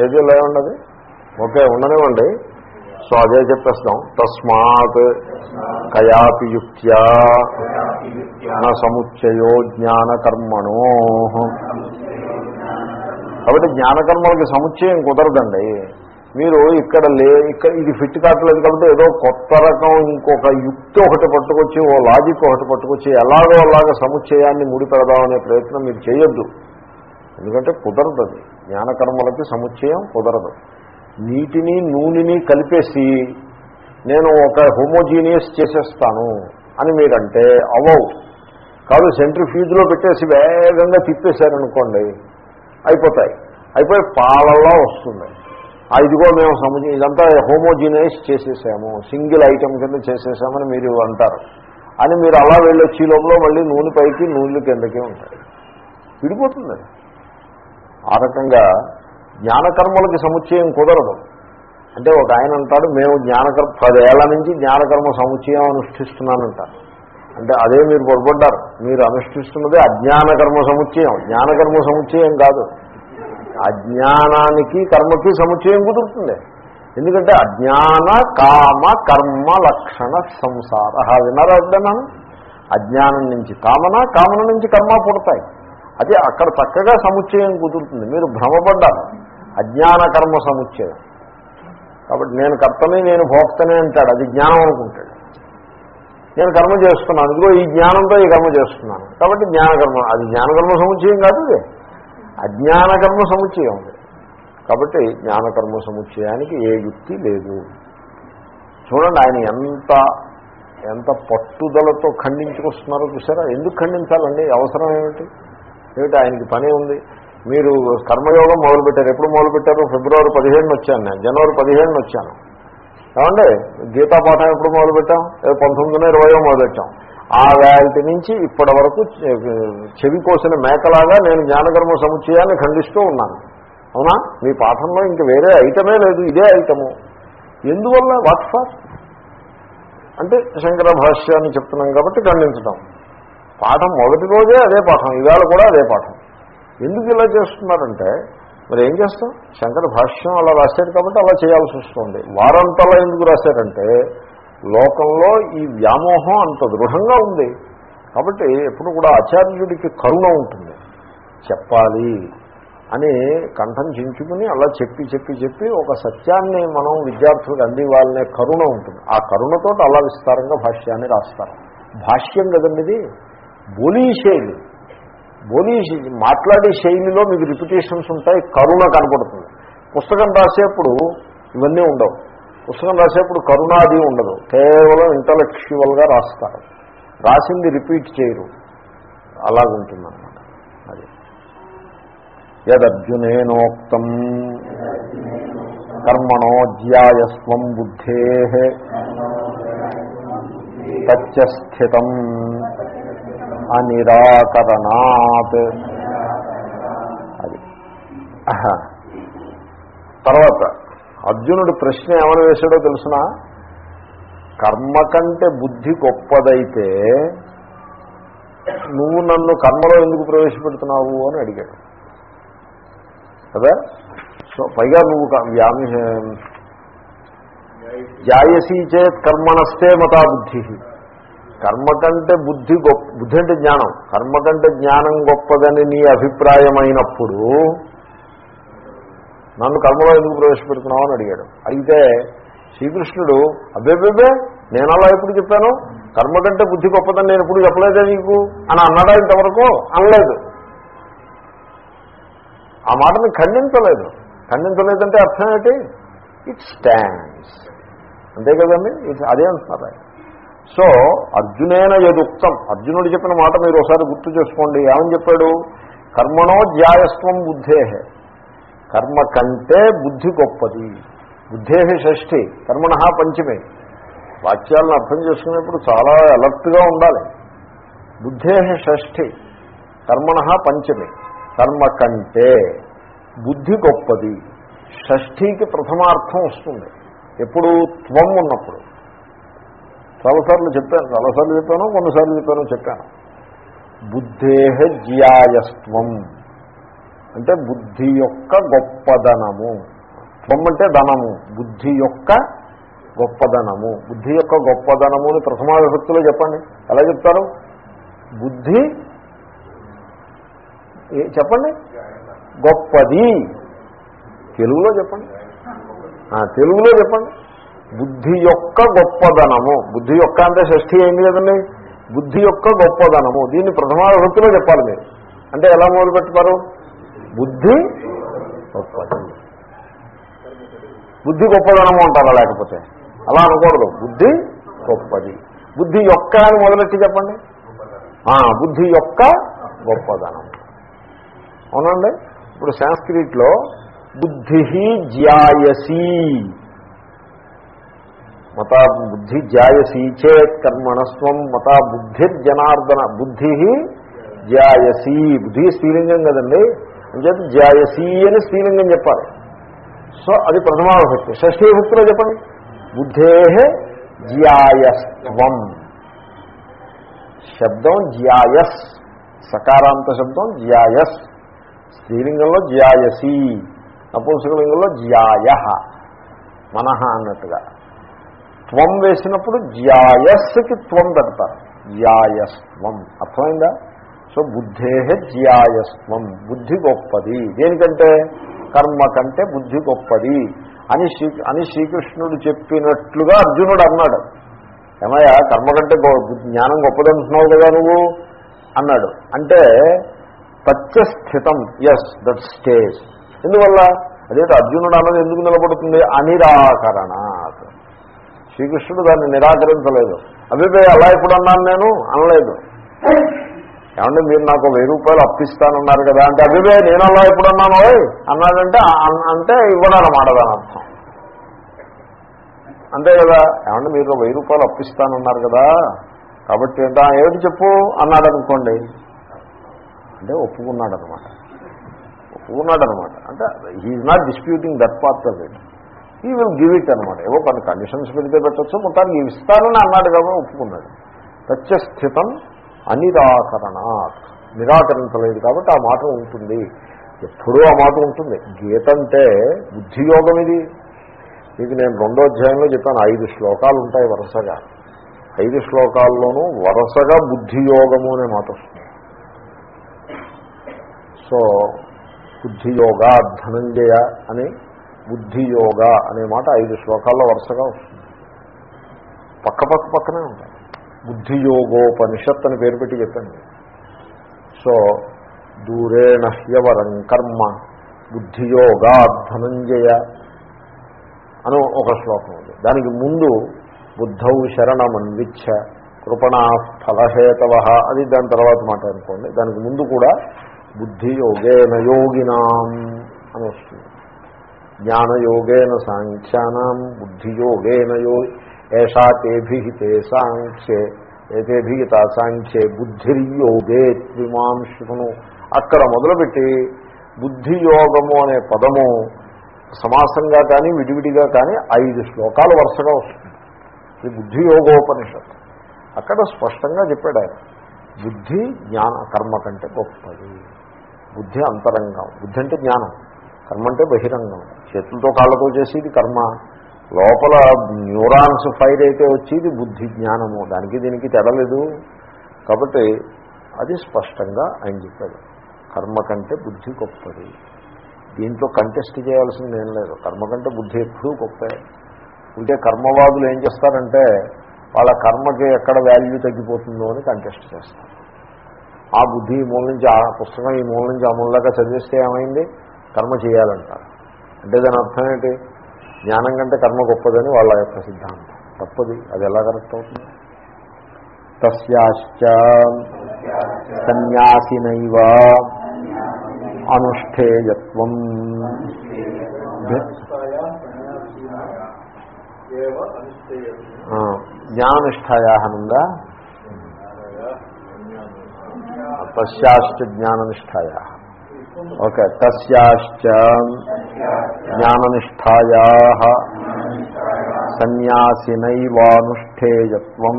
A: ఏది లేవండి ఉండదు ఓకే ఉండనివ్వండి. సో అదే చెప్పేస్తాం తస్మాత్ కయాపి యుక్త్యా నా సముచ్చయో జ్ఞానకర్మణో. కాబట్టి జ్ఞానకర్మలకి సముచ్చయం కుదరదండి. మీరు ఇక్కడ లే ఇక్కడ ఇది ఫిట్ కావట్లేదు కాబట్టి ఏదో కొత్త రకం ఇంకొక యుక్తి ఒకటి పట్టుకొచ్చి ఓ లాజిక్ ఒకటి పట్టుకొచ్చి ఎలాగో అలాగ సముచ్చయాన్ని ముడిపెడదామనే ప్రయత్నం మీరు చేయొద్దు. ఎందుకంటే కుదరదు అది జ్ఞానకర్మలకి సముచ్చయం కుదరదు. నీటిని నూనెని కలిపేసి నేను ఒక హోమోజీనియస్ చేసేస్తాను అని మీరంటే అవవు కాదు సెంట్రిఫ్యూజ్లో పెట్టేసి వేగంగా తిప్పేశారనుకోండి అయిపోతాయి. అయిపోయి పాలల్లో వస్తుంది. ఆ ఇదిగో మేము సముచి ఇదంతా హోమోజీనైజ్ చేసేసాము సింగిల్ ఐటెం కింద చేసేసామని మీరు అంటారు. అని మీరు అలా వెళ్ళొచ్చి లోపల మళ్ళీ నూనె పైకి నూనెలు కిందకే ఉంటాయి. విడిపోతుంది. ఆ రకంగా జ్ఞానకర్మలకి సముచ్చయం కుదరదు. అంటే ఒక ఆయన అంటాడు మేము జ్ఞానకర్మ పదేళ్ళ నుంచి జ్ఞానకర్మ సముచ్చయం అనుష్ఠిస్తున్నానంటారు. అంటే అదే మీరు పొరపడ్డారు. మీరు అనుష్ఠిస్తున్నదే అజ్ఞానకర్మ సముచ్చయం. జ్ఞానకర్మ సముచ్చయం కాదు. అజ్ఞానానికి కర్మకి సముచ్చయం కుదురుతుంది. ఎందుకంటే అజ్ఞాన కామ కర్మ లక్షణ సంసార. విన్నారా ఎప్పుడన్నాను అజ్ఞానం నుంచి కామన కామన నుంచి కర్మ పుడతాయి. అదే అక్కడ చక్కగా సముచ్చయం కుదురుతుంది. మీరు భ్రమపడ్డారు. అజ్ఞాన కర్మ సముచ్చయం. కాబట్టి నేను కర్తని నేను భోక్తనే అంటాడు. అది జ్ఞానం అనుకుంటాడు. నేను కర్మ చేస్తున్నాను. ఇదిగో ఈ జ్ఞానంతో ఈ కర్మ చేస్తున్నాను. కాబట్టి జ్ఞానకర్మ అది జ్ఞానకర్మ సముచ్చయం కాదు ఇది. అజ్ఞానకర్మ సముచ్చయం. కాబట్టి జ్ఞానకర్మ సముచ్చయానికి ఏ యుక్తి లేదు. చూడండి ఆయన ఎంత ఎంత పట్టుదలతో ఖండించుకొస్తున్నారో చూసారా? ఎందుకు ఖండించాలండి? అవసరం ఏమిటి? ఏమిటి? ఆయనకి పని ఉంది. మీరు కర్మయోగం మొదలుపెట్టారు. ఎప్పుడు మొదలుపెట్టారు? ఫిబ్రవరి పదిహేను వచ్చాను నేను. జనవరి పదిహేను వచ్చాను. ఏమండి? గీతా పాఠం ఎప్పుడు మొదలుపెట్టాం? ఏదో పంతొమ్మిది ఇరవయో మొదలెట్టాం ఆ వేల్టి నుంచి ఇప్పటి వరకు చెవి కోసిన మేకలాగా నేను జ్ఞానకర్మ సముచ్చయాన్ని ఖండిస్తూ ఉన్నాను. అవునా? మీ పాఠంలో ఇంక వేరే ఐటమే లేదు. ఇదే ఐటము. ఎందువల్ల? What far? అంటే శంకర భాష్యాన్ని చెప్తున్నాం కాబట్టి ఖండించడం పాఠం మొదటి రోజే అదే పాఠం. ఇవాళ కూడా అదే పాఠం. ఎందుకు ఇలా చేస్తున్నారంటే మరి ఏం చేస్తాం? శంకర భాష్యం అలా రాశారు కాబట్టి అలా చేయాల్సి వస్తుంది. వారంతలా ఎందుకు రాశారంటే లోకంలో ఈ వ్యామోహం అంత దృఢంగా ఉంది. కాబట్టి ఎప్పుడు కూడా ఆచార్యుడికి కరుణ ఉంటుంది. చెప్పాలి అని కంఠం చించుకుని అలా చెప్పి చెప్పి చెప్పి ఒక సత్యాన్ని మనం విద్యార్థులకు అందివ్వాలనే కరుణ ఉంటుంది. ఆ కరుణతో అలా విస్తారంగా భాష్యాన్ని రాస్తారు. భాష్యం కదండి ఇది? బోలీ శైలి బోలీ మాట్లాడే శైలిలో మీకు రిపిటేషన్స్ ఉంటాయి కరుణ కనపడుతుంది. పుస్తకం రాసేప్పుడు ఇవన్నీ ఉండవు. పుస్తకం రాసేప్పుడు కరుణ అది ఉండదు. కేవలం ఇంటలెక్చువల్గా రాస్తారు. రాసింది రిపీట్ చేయరు. అలాగుంటుందన్నమాట. అది. యదర్జునేనోక్తం కర్మణోజ్యాయస్వం బుద్ధే తచ్చస్థితం. అనిరాకరణాత్. అది. తర్వాత అర్జునుడు ప్రశ్న ఏమని వేశాడో తెలుసిన? కర్మ కంటే బుద్ధి గొప్పదైతే నువ్వు నన్ను కర్మలో ఎందుకు ప్రవేశపెడుతున్నావు అని అడిగాడు. కదా? సో పైగా నువ్వు వ్యామి జాయసీ చేత్ కర్మణస్తే మతా బుద్ధి కర్మ కంటే బుద్ధి గొప్ప బుద్ధి అంటే జ్ఞానం. కర్మ కంటే జ్ఞానం గొప్పదని నీ అభిప్రాయమైనప్పుడు నన్ను కర్మలో ఎందుకు ప్రవేశపెడుతున్నావు అని అడిగాడు. అయితే శ్రీకృష్ణుడు అబ్బేబేబే నేను అలా ఎప్పుడు చెప్పాను? కర్మ కంటే బుద్ధి గొప్పదని నేను ఎప్పుడు చెప్పలేదే నీకు? అని అన్నాడా ఇంతవరకు? అనలేదు. ఆ మాటని ఖండించలేదు. ఖండించలేదంటే అర్థం ఏంటి? ఇట్ స్టాండ్స్ అంతే కదండి? ఇట్ అదే అంటున్నారు సో అర్జునేన ఎదుక్తం అర్జునుడు చెప్పిన మాట మీరు ఒకసారి గుర్తు చేసుకోండి. ఏమని చెప్పాడు? కర్మణో జ్యాయస్వం బుద్ధే కర్మ కంటే బుద్ధి గొప్పది. బుద్ధే షష్ఠి కర్మణ పంచమే. వాక్యాలను అర్థం చేసుకునేప్పుడు చాలా అలర్ట్గా ఉండాలి. బుద్ధే షష్ఠి కర్మణ పంచమే. కర్మ కంటే బుద్ధి గొప్పది. షష్ఠీకి ప్రథమార్థం వస్తుంది. ఎప్పుడు త్వం ఉన్నప్పుడు. చాలాసార్లు చెప్పాను చాలాసార్లు చెప్పాను కొన్నిసార్లు చెప్పాను చెప్పాను. బుద్ధేహ జ్యాయస్త్వం. అంటే బుద్ధి యొక్క గొప్పదనము. త్వం అంటే ధనము. బుద్ధి యొక్క గొప్పదనము. బుద్ధి యొక్క గొప్పదనము అని ప్రథమా విభక్తిలో చెప్పండి. ఎలా చెప్తారు? బుద్ధి చెప్పండి? గొప్పది. తెలుగులో చెప్పండి. తెలుగులో చెప్పండి. బుద్ధి యొక్క గొప్పదనము. బుద్ధి యొక్క అంటే షష్ఠి అయింది కదండి బుద్ధి యొక్క గొప్పదనము. దీన్ని ప్రథమాభక్తిలో చెప్పాలి మీరు. అంటే ఎలా మొదలు పెట్టుతారు బుద్ధి గొప్పది బుద్ధి గొప్పదనము అంటారా లేకపోతే? అలా అనకూడదు. బుద్ధి గొప్పది. బుద్ధి యొక్క అని మొదలెట్టి చెప్పండి. బుద్ధి యొక్క గొప్పదనం. అవునండి? ఇప్పుడు సాంస్క్రిట్లో బుద్ధి జ్యాయసీ. మత బుద్ధి జాయసి చేత్ కర్మణస్వం మత బుద్ధిర్జనార్దన బుద్ధి జాయసి. బుద్ధి స్త్రీలింగం కదండి. అంచేత జాయసి అని స్త్రీలింగం చెప్పాలి. సో అది ప్రథమావిభక్తి. షష్ఠీ విభక్తిలో చెప్పండి. బుద్ధే జ్యాయస్వం శబ్దం జ్యాయస్ సకారాంత శబ్దం జ్యాయస్ స్త్రీలింగంలో జ్యాయసి నపుంసకలింగంలో జ్యాయ మనహ అన్నట్టుగా. త్వం వేసినప్పుడు జ్యాయస్కి త్వం పెడతారు. జ్యాయస్త్వం. అర్థమైందా? సో బుద్ధే జ్యాయస్త్వం. బుద్ధి గొప్పది. దేనికంటే? కర్మ కంటే బుద్ధి గొప్పది. అని శ్రీ అని శ్రీకృష్ణుడు చెప్పినట్లుగా అర్జునుడు అన్నాడు. ఏమయ్యా కర్మ కంటే జ్ఞానం జ్ఞానం గొప్పదంటున్నావు కదా నువ్వు? అన్నాడు. అంటే తత్యస్థితం ఎస్ దట్ స్టేజ్ ఎందువల్ల? అదే అర్జునుడు అన్నది ఎందుకు నిలబడుతుంది? అనిరాకరణ. శ్రీకృష్ణుడు దాన్ని నిరాకరించలేదు. అభిప్రాయ అలా ఇప్పుడు అన్నాను నేను? అనలేదు. ఏమంటే మీరు నాకు వెయ్యి రూపాయలు అప్పిస్తానన్నారు కదా అంటే అభిప్రాయ నేను అలా ఎప్పుడు అన్నాను? ఓయ్ అన్నాడంటే అంటే ఇవ్వడనమాట దాని అర్థం. అంతే కదా? ఏమంటే మీరు వెయ్యి రూపాయలు అప్పిస్తానన్నారు కదా? కాబట్టి ఏంటో ఏమిటి చెప్పు? అన్నాడు అనుకోండి అంటే ఒప్పుకున్నాడు అనమాట ఒప్పుకున్నాడు అనమాట అంటే he's not disputing that part of it he will give it అనమాట ఏవో కొన్ని కండిషన్స్ పెడితే పెట్టచ్చు. మొత్తాన్ని ఇవి ఇస్తానని అన్నాడు కాబట్టి ఒప్పుకున్నాడు. తచ్చస్థితం అనిరాకరణాత్. నిరాకరించలేదు కాబట్టి ఆ మాట ఉంటుంది. ఎప్పుడూ ఆ మాట ఉంటుంది. గీత అంటే బుద్ధియోగం ఇది. మీకు నేను రెండో అధ్యాయంలో చెప్పాను. ఐదు శ్లోకాలు ఉంటాయి వరుసగా. ఐదు శ్లోకాల్లోనూ వరుసగా బుద్ధియోగము అనే మాట వస్తుంది. సో బుద్ధియోగా ధనంజయ అని బుద్ధియోగ అనే మాట ఐదు శ్లోకాల్లో వరుసగా వస్తుంది. పక్క పక్క పక్కనే ఉంటాయి. బుద్ధియోగోపనిషత్ అని పేరు పెట్టి చెప్పండి సో దూరేణ హ్యవరం కర్మ బుద్ధియోగా ధనంజయ అని ఒక శ్లోకం ఉంది. దానికి ముందు బుద్ధౌ శరణమన్విచ్ఛ కృపణా ఫలహేతవ అది దాని తర్వాత మాట అనుకోండి దానికి ముందు కూడా బుద్ధియోగేన యోగినాం అని వస్తుంది. జ్ఞానయోగేన సాంఖ్యానాం బుద్ధియోగేన యో ఏషా తేభిహితే సాంఖ్యే ఏతేభిహిత సాంఖ్యే బుద్ధిర్యోగే త్రిమాం శృణు అక్కడ మొదలుపెట్టి బుద్ధియోగము అనే పదము సమాసంగా కానీ విడివిడిగా కానీ ఐదు శ్లోకాలు వరుసగా వస్తుంది. ఇది బుద్ధియోగోపనిషత్ అక్కడ స్పష్టంగా చెప్పాడు ఆయన బుద్ధి జ్ఞాన కర్మ కంటే గొప్పది. బుద్ధి అంతరంగం బుద్ధి అంటే జ్ఞానం. కర్మ అంటే బహిరంగం. చేతులతో కాళ్ళతో చేసేది కర్మ. లోపల న్యూరాన్స్ ఫైర్ అయితే వచ్చేది బుద్ధి జ్ఞానము. దానికి దీనికి తెడలేదు కాబట్టి అది స్పష్టంగా ఆయన చెప్పాడు. కర్మ కంటే బుద్ధి గొప్పది. దీంట్లో కంటెస్ట్ చేయాల్సింది ఏం లేదు. కర్మ కంటే బుద్ధి ఎప్పుడూ గొప్పే. ఉంటే కర్మవాదులు ఏం చేస్తారంటే వాళ్ళ కర్మకి ఎక్కడ వాల్యూ తగ్గిపోతుందో అని కంటెస్ట్ చేస్తారు. ఆ బుద్ధి ఈ మూల నుంచి ఆ పుస్తకం ఈ మూల నుంచి ఆ మూలగా చదివిస్తే ఏమైంది? కర్మ చేయాలంటారు. అంటే దాని అర్థం ఏంటి? జ్ఞానం కంటే కర్మ గొప్పదని వాళ్ళ యొక్క సిద్ధాంతం. తప్పది. అది ఎలా కరెక్ట్ అవుతుంది? తస్యాశ్చ సన్యాసినైవ అనుష్ఠేయత్వం. ఆ, జ్ఞాననిష్టాయాహనుందా తస్యాశ్చ జ్ఞాననిష్టాయా ఓకే. తస్యాశ్చ జ్ఞాననిష్టాయా సన్యాసినైవానుష్ఠేయత్వం.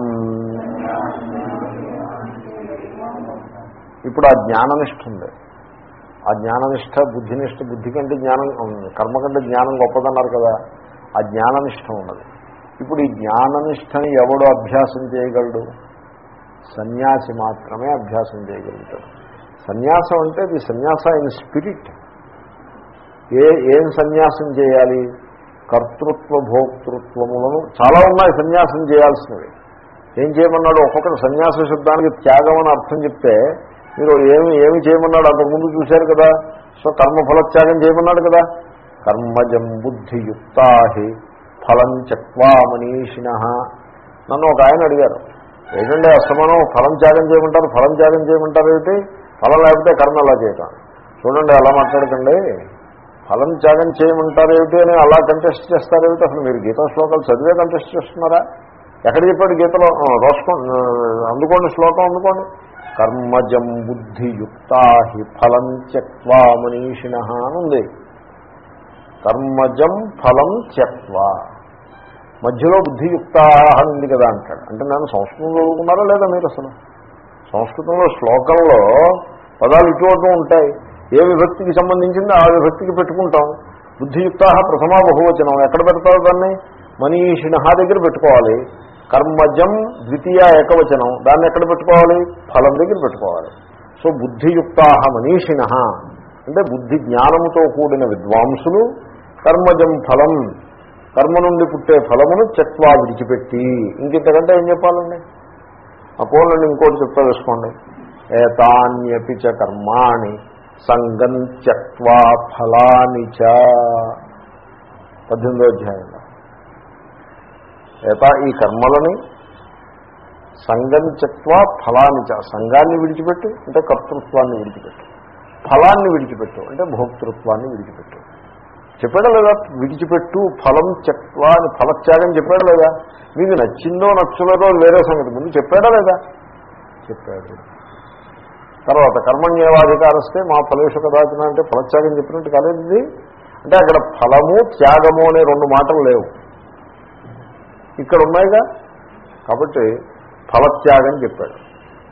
A: ఇప్పుడు ఆ జ్ఞాననిష్ట ఉంది ఆ జ్ఞాననిష్ట బుద్ధినిష్ట బుద్ధి కంటే జ్ఞానం కర్మ కంటే జ్ఞానం గొప్పదన్నారు కదా. ఆ జ్ఞాననిష్ట ఉన్నది. ఇప్పుడు ఈ జ్ఞాననిష్టని ఎవడు అభ్యాసం చేయగలడు? సన్యాసి మాత్రమే అభ్యాసం చేయగలుగుతాడు. సన్యాసం అంటే ఇది సన్యాస ఇన్ స్పిరిట్. ఏ ఏం సన్యాసం చేయాలి? కర్తృత్వ భోక్తృత్వములను చాలా ఉన్నాయి సన్యాసం చేయాల్సినవి. ఏం చేయమన్నాడు? ఒక్కొక్కటి సన్యాస శబ్దానికి త్యాగం అని అర్థం చెప్తే మీరు ఏమి ఏమి చేయమన్నాడు? అంతకుముందు చూశారు కదా. సో కర్మఫలత్యాగం చేయమన్నాడు కదా. కర్మజం బుద్ధియుక్తాహి ఫలం చక్వా మనీషిణ నన్ను ఒక ఆయన అడిగారు. ఏంటంటే అస్తమానం? ఫలం త్యాగం చేయమంటారు? ఫలం త్యాగం చేయమంటారు ఏమిటి? ఫలం లేకపోతే కర్మ ఎలా చేయటం. చూడండి అలా మాట్లాడకండి. ఫలం త్యాగం చేయమంటారేమిటి అని అలా కంటెస్ట్ చేస్తారేమిటి? అసలు మీరు గీతా శ్లోకాలు చదివే కంటెస్ట్ చేస్తున్నారా? ఎక్కడ చెప్పాడు గీతలో? ఆ, అందుకోండి శ్లోకం అందుకోండి. కర్మజం బుద్ధియుక్తా హి ఫలం త్యక్వా మనీషిణ అని ఉంది. కర్మజం ఫలం త్యక్వా. మధ్యలో బుద్ధియుక్త అని ఉంది కదా అంటాడు. అంటే నేను సంస్కృతం చదువుకున్నారా లేదా మీరు అసలు? సంస్కృతంలో శ్లోకంలో పదాలు ఇటువంటి ఉంటాయి. ఏ విభక్తికి సంబంధించింది ఆ విభక్తికి పెట్టుకుంటాం. బుద్ధియుక్త ప్రథమా బహువచనం. ఎక్కడ పెడతారు దాన్ని? మనీషిణ దగ్గర పెట్టుకోవాలి. కర్మజం ద్వితీయ ఏకవచనం. దాన్ని ఎక్కడ పెట్టుకోవాలి? ఫలం దగ్గర పెట్టుకోవాలి. సో బుద్ధియుక్త మనీషిణ అంటే బుద్ధి జ్ఞానముతో కూడిన విద్వాంసులు కర్మజం ఫలం కర్మ నుండి పుట్టే ఫలమును చెత్వా విడిచిపెట్టి. ఇంకింతకంటే ఏం చెప్పాలండి? ఆ పోలండి ఇంకోటి చెప్తా వేసుకోండి ఏతాన్యపి చ కర్మాణి సంగం త్యక్వా ఫలాని చ. పద్దెనిమిదో అధ్యాయంలో ఏతా ఈ కర్మలని సంగం త్యక్వా ఫలాని చ. సంఘాన్ని విడిచిపెట్టు అంటే కర్తృత్వాన్ని విడిచిపెట్టు. ఫలాన్ని విడిచిపెట్టు అంటే భోక్తృత్వాన్ని విడిచిపెట్టు. చెప్పాడా లేదా? విడిచిపెట్టు ఫలం చెట్వా అని ఫలత్యాగం చెప్పాడా లేదా? మీకు నచ్చిందో నచ్చలేదో వేరే సంగతి ముందు చెప్పాడా లేదా? చెప్పాడు. తర్వాత కర్మణ్యేవాధికారస్తే మా ఫలేషు కదాచిన అంటే ఫలత్యాగం చెప్పినట్టు కాలేదు ఇది. అంటే అక్కడ ఫలము త్యాగము అనే రెండు మాటలు లేవు. ఇక్కడ ఉన్నాయిగా కాబట్టి ఫలత్యాగం చెప్పాడు.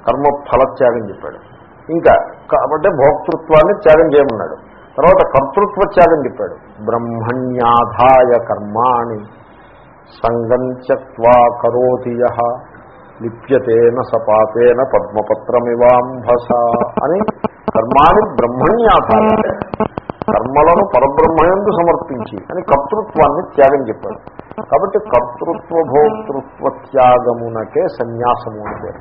A: కర్మ ఫలత్యాగం చెప్పాడు. ఇంకా కాబట్టి భోక్తృత్వాన్ని త్యాగం చేయమన్నాడు. తర్వాత కర్తృత్వ త్యాగం చెప్పాడు. బ్రహ్మణ్యాధాయ కర్మాణి సంగంచత్వా కరోతియ లిప్యతేన సపాతేన పద్మపత్రమివాంభస అని కర్మాణి బ్రహ్మణ్యాధార. కర్మలను పరబ్రహ్మయందు సమర్పించి అని కర్తృత్వాన్ని త్యాగం చెప్పాడు. కాబట్టి కర్తృత్వ భోక్తృత్వ త్యాగమునకే సన్యాసము అని పేరు.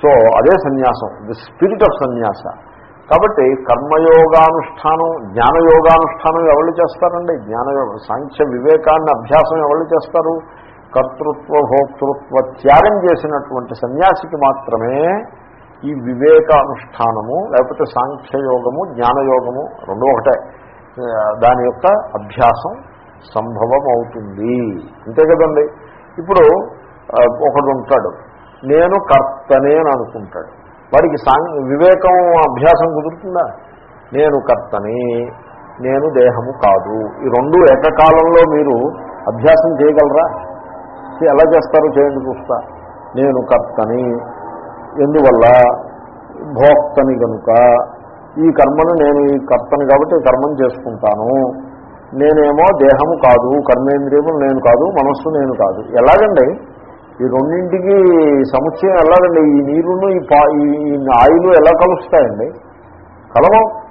A: సో అదే సన్యాసం ది స్పిరిట్ ఆఫ్ సన్యాస. కాబట్టి కర్మయోగానుష్ఠానం జ్ఞానయోగానుష్ఠానం ఎవరు చేస్తారండి? జ్ఞానయోగ సాంఖ్య వివేకాన్ని అభ్యాసం ఎవరు చేస్తారు? కర్తృత్వ భోక్తృత్వ త్యాగం చేసినటువంటి సన్యాసికి మాత్రమే ఈ వివేకానుష్ఠానము లేకపోతే సాంఖ్యయోగము జ్ఞానయోగము రెండో ఒకటే. దాని యొక్క అభ్యాసం సంభవం అవుతుంది అంతే కదండి? ఇప్పుడు ఒకడు ఉంటాడు నేను కర్తనే అని అనుకుంటాడు. వాడికి సాంగ్ వివేకం అభ్యాసం కుదురుతుందా? నేను కర్తని నేను దేహము కాదు. ఈ రెండు ఏకకాలంలో మీరు అభ్యాసం చేయగలరా? ఎలా చేస్తారో చేయండి చూస్తా. నేను కర్తని ఎందువల్ల? భోక్తని కనుక ఈ కర్మను నేను ఈ కర్తను కాబట్టి కర్మం కర్మను చేసుకుంటాను. నేనేమో దేహము కాదు కర్మేంద్రియములు నేను కాదు మనస్సు నేను కాదు. ఎలాగండి? ఈ రెండింటికి సముచ్చయం ఎలాగండి? ఈ నీరును ఈ పా ఈ ఆయిల్ ఎలా కలుస్తాయండి? కలవం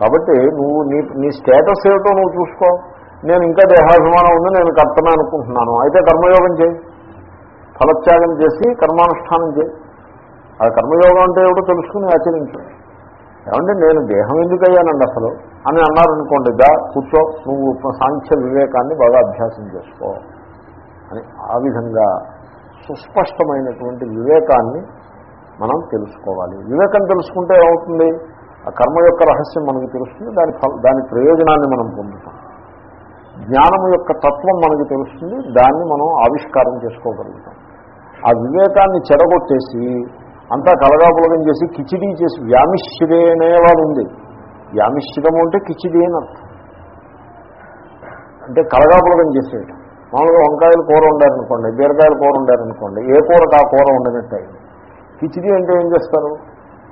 A: కాబట్టి నువ్వు నీ నీ స్టేటస్ ఏమిటో నువ్వు చూసుకో. నేను ఇంకా దేహాభిమానం ఉంది నేను కర్తమే అనుకుంటున్నాను. అయితే కర్మయోగం చేయి. ఫలత్యాగం చేసి కర్మానుష్ఠానం చేయి. ఆ కర్మయోగం అంటే ఏమిటో తెలుసుకుని ఆచరించు. ఏమంటే నేను దేహం ఎందుకు అయ్యానండి అసలు? అని అన్నారనుకోండి దా కూర్చో. నువ్వు సాంఖ్య వివేకాన్ని బాగా అభ్యాసం చేసుకో. అని ఆ విధంగా సుస్పష్టమైనటువంటి వివేకాన్ని మనం తెలుసుకోవాలి. వివేకం తెలుసుకుంటే ఏమవుతుంది? ఆ కర్మ యొక్క రహస్యం మనకు తెలుస్తుంది దాని ఫల దాని ప్రయోజనాన్ని మనం పొందుతాం. జ్ఞానం యొక్క తత్వం మనకు తెలుస్తుంది దాన్ని మనం ఆవిష్కారం చేసుకోగలుగుతాం. ఆ వివేకాన్ని చెడగొట్టేసి అంతా కలగాపులగం చేసి కిచిడీ చేసి వ్యామిశ్రే అనేవాడు ఉంది. వ్యామిశ్రము అంటే కిచిడీ అని అర్థం. అంటే కలగాపులగం చేసేయటం. మామూలుగా వంకాయలు కూర ఉండారనుకోండి బీరకాయలు కూర ఉండారనుకోండి ఏ కూరకు ఆ కూర ఉండనట్టు. కిచిడీ కిచిడి అంటే ఏం చేస్తారు?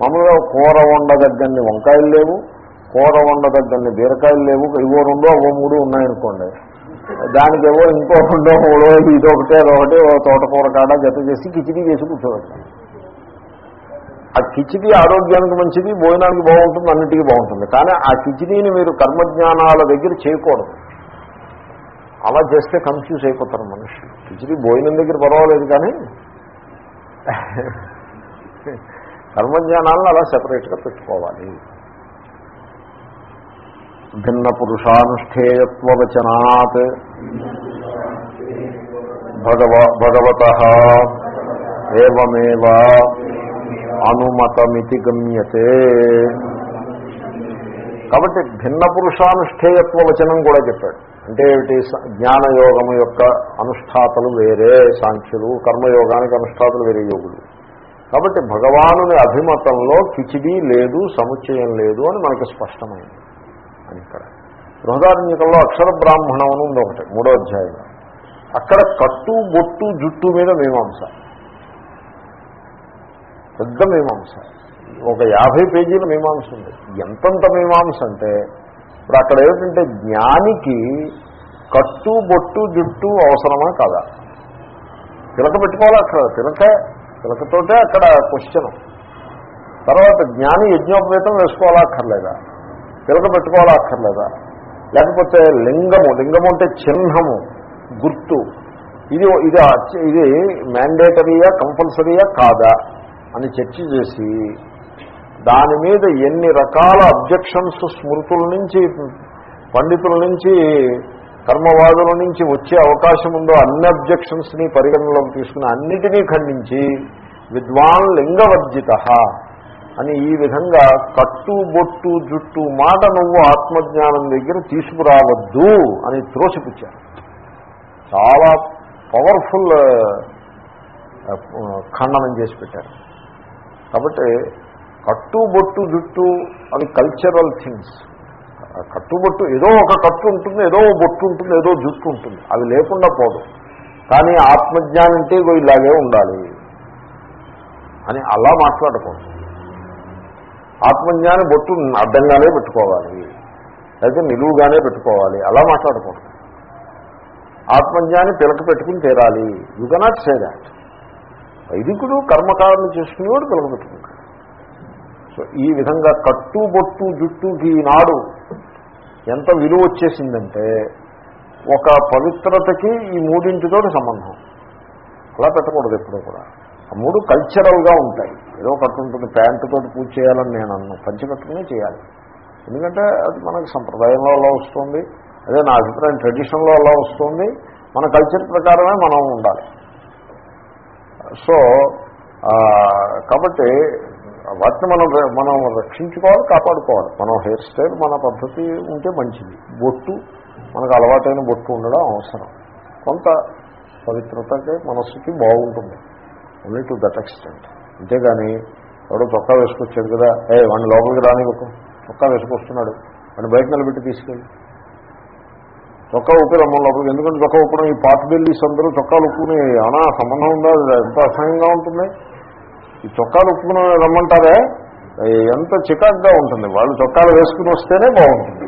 A: మామూలుగా కూర వండదగ్గన్ని వంకాయలు లేవు కూర వండదగ్గన్ని బీరకాయలు లేవు ఇవో రెండో ఓ మూడు ఉన్నాయనుకోండి. దానికి ఏవో ఇంకో రెండో మూడో ఇదొకటే అదొకటి తోటకూర కాడ జత చేసి కిచిడి చేసి కూర్చోవచ్చు. ఆ కిచిడి ఆరోగ్యానికి మంచిది భోజనానికి బాగుంటుంది అన్నిటికీ బాగుంటుంది. కానీ ఆ కిచిడీని మీరు కర్మజ్ఞానాల దగ్గర చేయకూడదు. అలా చేస్తే కన్ఫ్యూజ్ అయిపోతారు మనుషులు. కిచిడి భోజనం దగ్గర పర్వాలేదు కానీ కర్మజ్ఞానాలను అలా సపరేట్గా పెట్టుకోవాలి. భిన్న పురుషానుష్ఠేయత్వచనాత్ భగవ భగవత ఏమేవ అనుమతమితి గమ్యతే. కాబట్టి భిన్న పురుషానుష్ఠేయత్వ వచనం కూడా చెప్పాడు. అంటే ఏమిటి? జ్ఞానయోగము యొక్క అనుష్ఠాతలు వేరే సాంఖ్యులు కర్మయోగానికి అనుష్ఠాతలు వేరే యోగులు. కాబట్టి భగవానుని అభిమతంలో కిచిడీ లేదు సముచ్చయం లేదు అని మనకి స్పష్టమైంది. అని ఇక్కడ. బృహదారణ్యకంలో అక్షర బ్రాహ్మణం అని ఉంది ఒకటి మూడో అధ్యాయంలో అక్కడ కట్టు బొట్టు జుట్టు మీద మీమాంస. పెద్ద మీమాంస. ఒక యాభై పేజీల మీమాంస ఉంది. ఎంతంత మీమాంస అంటే ఇప్పుడు అక్కడ ఏమిటంటే జ్ఞానికి కట్టు బొట్టు జుట్టు అవసరమా కాదా? తిలక పెట్టుకోవాలి అక్కడ తిలకే తిలకతోటే అక్కడ క్వశ్చన్ తర్వాత జ్ఞాని యజ్ఞోపవేతం వేసుకోవాలా అక్కర్లేదా? తిలక పెట్టుకోవాలా అక్కర్లేదా? లేకపోతే లింగము లింగము అంటే చిహ్నము గుర్తు. ఇది ఇది ఇది మ్యాండేటరీయా కంపల్సరీయా కాదా? అని చర్చ చేసి దాని మీద ఎన్ని రకాల అబ్జెక్షన్స్ స్మృతుల నుంచి పండితుల నుంచి కర్మవాదుల నుంచి వచ్చే అవకాశం ఉందో అన్ని అబ్జెక్షన్స్ని పరిగణనలోకి తీసుకుని అన్నిటినీ ఖండించి విద్వాన్ లింగవర్జిత అని ఈ విధంగా కట్టు బొట్టు జుట్టు మాట నువ్వు ఆత్మజ్ఞానం దగ్గర తీసుకురావద్దు అని త్రోసిపుచ్చారు. చాలా పవర్ఫుల్ ఖండనం చేసి పెట్టారు. కాబట్టి కట్టుబొట్టు జుట్టు అవి కల్చరల్ థింగ్స్ కట్టుబొట్టు ఏదో ఒక కట్టు ఉంటుంది ఏదో ఒక బొట్టు ఉంటుంది ఏదో జుట్టు ఉంటుంది. అవి లేకుండా పోదు. కానీ ఆత్మజ్ఞానం అంటే ఇలాగే ఉండాలి అని అలా మాట్లాడకూడదు. ఆత్మజ్ఞాని బొట్టు అడ్డంగానే పెట్టుకోవాలి అయితే నిలువుగానే పెట్టుకోవాలి అలా మాట్లాడకూడదు. ఆత్మజ్ఞాని పిలక పెట్టుకుని తీరాలి యు కెనాట్ సే దాట్ వైదికుడు కర్మకారులు చేసుకునేవాడు పిలక పెట్టుకుంటాడు. సో ఈ విధంగా కట్టు బొట్టు జుట్టుకి ఈనాడు ఎంత విలువ వచ్చేసిందంటే ఒక పవిత్రతకి ఈ మూడింటితో సంబంధం. అలా పెట్టకూడదు ఎప్పుడూ కూడా. ఆ మూడు కల్చరల్గా ఉంటాయి. ఏదో కట్టుంటుంది ప్యాంటుతో పూజ చేయాలని నేను అన్ను. పంచకట్టుకునే చేయాలి. ఎందుకంటే అది మనకి సంప్రదాయంలో అలా వస్తుంది. అదే నా అభిప్రాయం ట్రెడిషన్లో అలా వస్తుంది. మన కల్చర్ ప్రకారమే మనం ఉండాలి. సో కాబట్టి వాటిని మనం మనం రక్షించుకోవాలి కాపాడుకోవాలి. మనం హెయిర్ స్టైల్ మన పద్ధతి ఉంటే మంచిది. బొట్టు మనకు అలవాటైన బొట్టు ఉండడం అవసరం. కొంత పవిత్రతకి మనస్సుకి బాగుంటుంది. ఓన్లీ టు దట్ ఎక్స్టెంట్ అంతేగాని ఎవడో చొక్కా వేసుకొచ్చాడు కదా ఏ వాడిని లోపలికి రానివ్వకు. చొక్కా వేసుకొస్తున్నాడు. వాడిని బయట నిలబెట్టి తీసుకెళ్ళి. చొక్కా ఉప్పు రమ్మని లోపలికి. ఎందుకంటే చొక్కా ఊపడం ఈ పాత బిల్లీస్ అందరూ చొక్కాలు ఊపుకుని అనా సంబంధం ఉందా? ఎంత అసహ్యంగా ఉంటుంది? ఈ చొక్కాలు ఉప్పుకుని రమ్మంటారే? ఎంత చికాక్గా ఉంటుంది. వాళ్ళు చొక్కాలు వేసుకుని వస్తేనే బాగుంటుంది.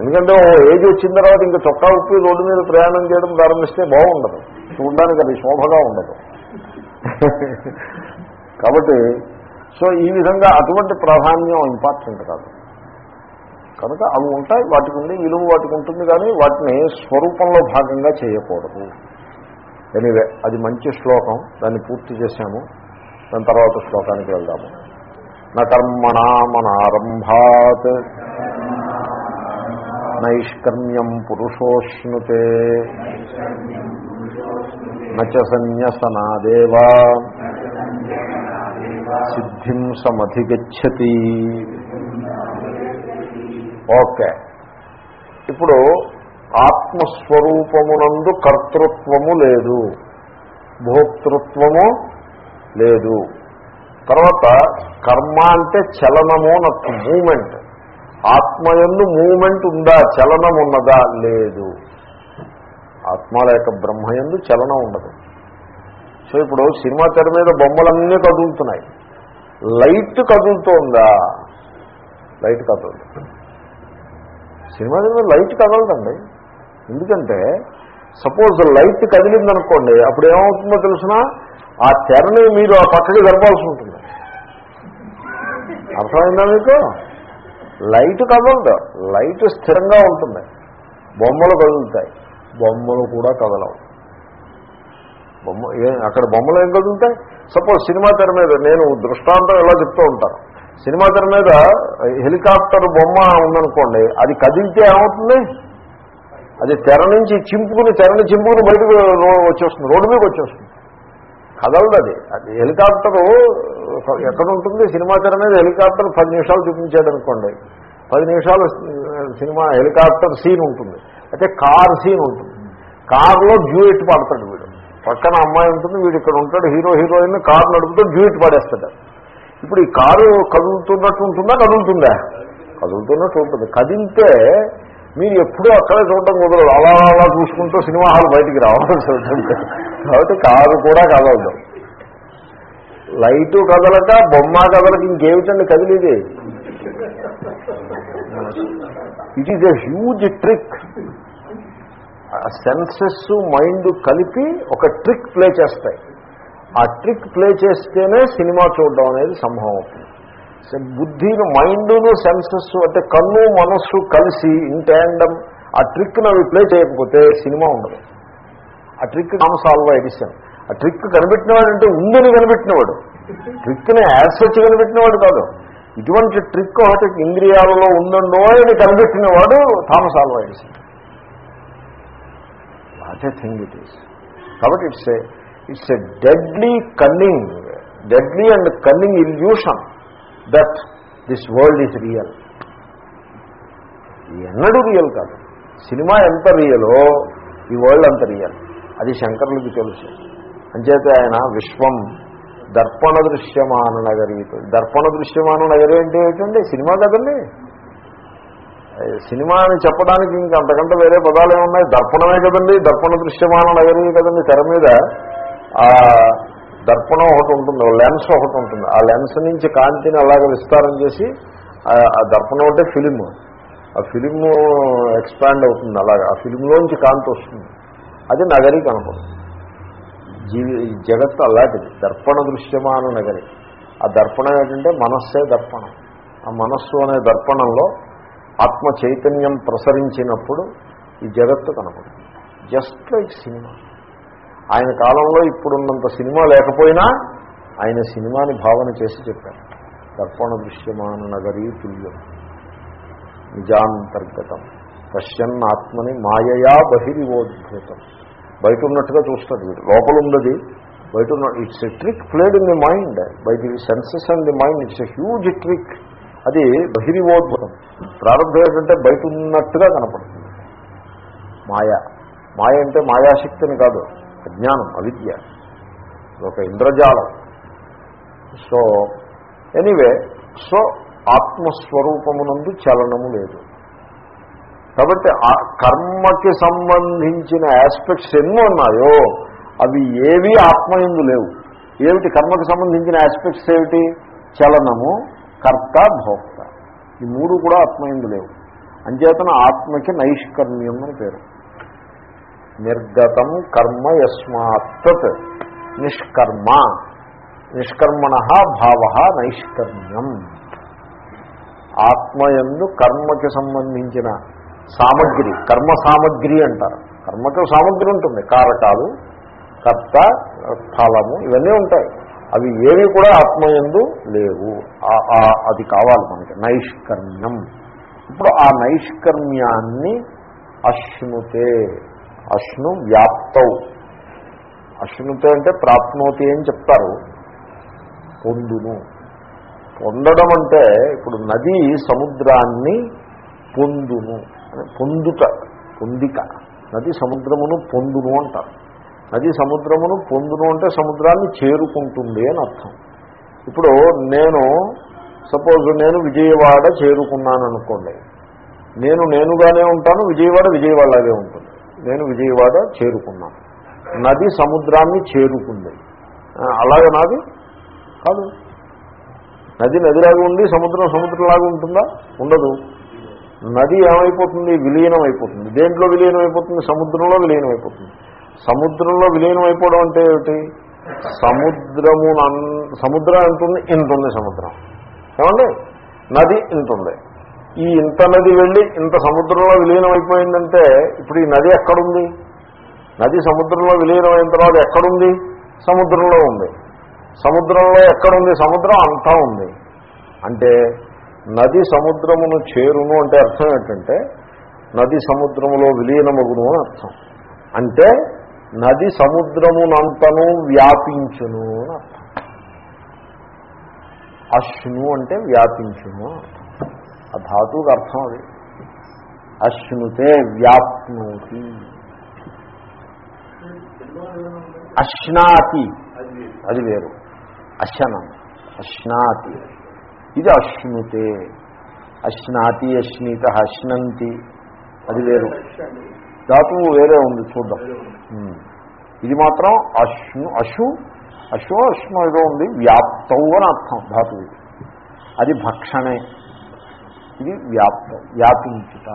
A: ఎందుకంటే ఓ ఏజ్ వచ్చిన తర్వాత ఇంకా చొక్కా ఉప్పి రోడ్డు మీద ప్రయాణం చేయడం ప్రారంభిస్తే బాగుండదు. చూడడానికి అది శోభగా ఉండదు. కాబట్టి సో ఈ విధంగా అటువంటి ప్రాధాన్యం ఇంపార్టెంట్ కాదు. కనుక అవి ఉంటాయి. వాటికి ఉండి విలువ వాటికి ఉంటుంది కానీ వాటిని స్వరూపంలో భాగంగా చేయకూడదు. ఎనివే అది మంచి శ్లోకం దాన్ని పూర్తి చేశాము దాని తర్వాత శ్లోకానికి వెళ్దాము. నా కర్మణామనారంభాత్ నైష్కర్మ్యం పురుషోష్ణుతే నచ సన్యసనాదేవా సిద్ధిం సమధిగచ్చతి. ఓకే. ఇప్పుడు ఆత్మస్వరూపమునందు కర్తృత్వము లేదు. భోక్తృత్వము లేదు. తర్వాత కర్మ అంటే చలనము అన్నట్టు మూమెంట్. ఆత్మయందు మూమెంట్ ఉందా? చలనం ఉన్నదా? లేదు. ఆత్మ లేక బ్రహ్మయందు చలనం ఉండదు. సో ఇప్పుడు సినిమా తెర మీద బొమ్మలన్నీ కదులుతున్నాయి. లైట్ కదులుతోందా? లైట్ కదలదు. సినిమా తెర మీద లైట్ కదలదండి. ఎందుకంటే సపోజ్ లైట్ కదిలిందనుకోండి అప్పుడు ఏమవుతుందో తెలిసిన? ఆ తెరని మీరు ఆ పక్కకి జరపాల్సి ఉంటుంది. అర్థమైందా మీకు? లైట్ కదలదు. లైట్ స్థిరంగా ఉంటుంది. బొమ్మలు కదులుతాయి. బొమ్మలు కూడా కదలవు. బొమ్మ అక్కడ బొమ్మలు ఏం కదులుతాయి? సపోజ్ సినిమా తెర మీద నేను దృష్టాంతం ఎలా చెప్తూ ఉంటాను. సినిమా తెర మీద హెలికాప్టర్ బొమ్మ ఉందనుకోండి అది కదిలితే ఏమవుతుంది? అది తెర నుంచి చింపుకుని తెరని చింపుకుని బయటకు వచ్చేస్తుంది. రోడ్డు మీదకి వచ్చేస్తుంది. కదలదు అది. అది హెలికాప్టరు ఎక్కడ ఉంటుంది? సినిమా తెర మీద హెలికాప్టర్ పది నిమిషాలు చూపించాడు అనుకోండి. పది నిమిషాలు సినిమా హెలికాప్టర్ సీన్ ఉంటుంది. అయితే కార్ సీన్ ఉంటుంది. కార్లో డ్యూయెట్ పాడతాడు వీడు. పక్కన అమ్మాయి ఉంటుంది వీడు ఇక్కడ ఉంటాడు హీరో హీరోయిన్ కారు నడుపుతూ డ్యూయెట్ పాడేస్తాడు. ఇప్పుడు ఈ కారు కదులుతున్నట్టు ఉంటుందా? కదులుతుందా? కదులుతున్నట్టు ఉంటుంది. కదిలితే మీరు ఎప్పుడూ అక్కడే చూడటం కుదరదు. అలా అలా చూసుకుంటూ సినిమా హాల్ బయటికి రావడం ఉంటుంది కాబట్టి కారు కూడా కదలదు. లైటు కదలక బొమ్మ కదలక ఇంకేమిటండి కదిలేది? It is a huge trick senses mind కలిపి ఒక ట్రిక్ ప్లే చేస్తాయి. ఆ ట్రిక్ ప్లే చేస్తేనే సినిమా చూడడం అనేది సంభవం అవుతుంది. బుద్ధిని మైండ్ను సెన్సెస్ అంటే కన్ను మనస్సు కలిసి ఇంటాండం ఆ ట్రిక్ను అవి ప్లే చేయకపోతే సినిమా ఉండదు. ఆ ట్రిక్ సాల్వ్ ఎడిషన్ ఆ ట్రిక్ కనిపెట్టినవాడు. అంటే ఉందని కనిపెట్టినవాడు ట్రిక్ని యాసెచ్ కనిపెట్టినవాడు కాదు. ఇటువంటి ట్రిక్ ఒకటి ఇంద్రియాలలో ఉందండో అని కనిపెట్టినవాడు Thomas Alva Edison what a thing it is కాబట్టి it's a it's a deadly cunning deadly and cunning illusion that this world is real ఎన్నడూ రియల్ కాదు. సినిమా ఎంత రియలో ఈ వరల్డ్ అంత రియల్ అది శంకరులకి తెలుసు. అంచేత ఆయన విశ్వం దర్పణ దృశ్యమాన నగరి. దర్పణ దృశ్యమాన నగరి అంటే ఏంటండి సినిమా కదండి. సినిమా అని చెప్పడానికి ఇంక అంతకంటే వేరే పదాలు ఏమున్నాయి? దర్పణమే కదండి. దర్పణ దృశ్యమాన నగరి కదండి తెర మీద. దర్పణం ఒకటి ఉంటుంది లెన్స్ ఒకటి ఉంటుంది. ఆ లెన్స్ నుంచి కాంతిని అలాగ విస్తారం చేసి ఆ దర్పణం అంటే ఫిలిం. ఆ ఫిలిం ఎక్స్పాండ్ అవుతుంది అలాగా. ఆ ఫిలింలోంచి కాంతి వస్తుంది. అది నగరి కనపడుతుంది జీవి జగత్తు అలాంటిది. దర్పణ దృశ్యమాన నగరి. ఆ దర్పణం ఏంటంటే మనస్సే దర్పణం. ఆ మనస్సు అనే దర్పణంలో ఆత్మ చైతన్యం ప్రసరించినప్పుడు ఈ జగత్తు కనపడుతుంది. Just like cinema. ఆయన కాలంలో ఇప్పుడున్నంత సినిమా లేకపోయినా ఆయన సినిమాని భావన చేసి చెప్పారు. దర్పణ దృశ్యమాన నగరీ తుల్యం నిజాంతర్గతం పశ్యన్ ఆత్మని మాయయా బహిరివోద్భూతం. బయట ఉన్నట్టుగా చూస్తారు వీడు. లోపల ఉన్నది బయట ఉన్న it's a trick played in the mind by the senses and the mind it's a huge trick అది బహిరివోద్భూతం. ప్రారంభం ఏంటంటే బయట ఉన్నట్టుగా కనపడుతుంది. మాయ. మాయ అంటే మాయాశక్తిని కాదు. అజ్ఞానం అవిద్య. ఒక ఇంద్రజాలం. సో ఎనీవే సో ఆత్మస్వరూపమునందు చలనము లేదు. కాబట్టి ఆ కర్మకి సంబంధించిన ఆస్పెక్ట్స్ ఎన్నో ఉన్నాయో అవి ఏవి ఆత్మయందు లేవు. ఏమిటి కర్మకి సంబంధించిన ఆస్పెక్ట్స్ ఏమిటి? చలనము కర్త భోక్త. ఈ మూడు కూడా ఆత్మయందు లేవు. అంచేతన ఆత్మకి నైష్కర్మ్యం అని పేరు. నిర్గతం కర్మ యస్మాత్ నిష్కర్మ. నిష్కర్మణ భావ నైష్కర్మ్యం. ఆత్మయందు కర్మకి సంబంధించిన సామగ్రి కర్మ సామగ్రి అంటారు. కర్మకు సామగ్రి ఉంటుంది కారకాలు కర్త ఫలము ఇవన్నీ ఉంటాయి. అవి ఏవి కూడా ఆత్మయందు లేవు. అది కావాలి మనకి నైష్కర్మ్యం. ఇప్పుడు ఆ నైష్కర్మ్యాన్ని అశ్నుతే. అశ్ను వ్యాప్తవు అశ్నుతో అంటే ప్రాప్నోతి అని చెప్తారు. పొందును. పొందడం అంటే ఇప్పుడు నది సముద్రాన్ని పొందును. పొందుట పొందిక నది సముద్రమును పొందును అంటారు. నది సముద్రమును పొందును అంటే సముద్రాన్ని చేరుకుంటుంది అని అర్థం. ఇప్పుడు నేను సపోజ్ నేను విజయవాడ చేరుకున్నాను అనుకోండి నేను నేనుగానే ఉంటాను విజయవాడ విజయవాడలాగే ఉంటుంది. నేను విజయవాడ చేరుకున్నాను. నది సముద్రాన్ని చేరుకుంది. అలాగే నాది? కాదు. నది నదిలాగా ఉండి సముద్రం సముద్రంలాగా ఉంటుందా? ఉండదు. నది ఏమైపోతుంది? విలీనం అయిపోతుంది దేంట్లో విలీనం అయిపోతుంది సముద్రంలో విలీనం అయిపోతుంది సముద్రంలో విలీనం అయిపోవడం అంటే ఏమిటి? సముద్రము సముద్రం ఎంతుంది ఇంతుంది సముద్రం. ఏమండి? నది ఇంతుంది ఈ ఇంత నది వెళ్ళి ఇంత సముద్రంలో విలీనమైపోయిందంటే ఇప్పుడు ఈ నది ఎక్కడుంది? నది సముద్రంలో విలీనమైన తర్వాత ఎక్కడుంది? సముద్రంలో ఉంది. సముద్రంలో ఎక్కడుంది? సముద్రం అంతా ఉంది. అంటే నది సముద్రమును చేరును అంటే అర్థం ఏంటంటే నది సముద్రములో విలీనమగును అని అర్థం. అంటే నది సముద్రమునంతను వ్యాపించును అని అర్థం. అశ్ను అంటే వ్యాపించును ఆ ధాతువుకి అర్థం అది. అశ్నుతే వ్యాప్నోతి. అశ్నాతి. అది వేరు. అశనం అశ్నాతి. ఇది అశ్నుతే. అశ్నాతి అశ్నీత అశ్నంతి. అది వేరు. ధాతువు వేరే ఉంది చూద్దాం. ఇది మాత్రం అశ్ను అశు అశు అశ్ను ఏదో ఉంది వ్యాప్తవు అని అర్థం ధాతువు అది భక్షణే. ఇది వ్యాప్తం వ్యాపించుట.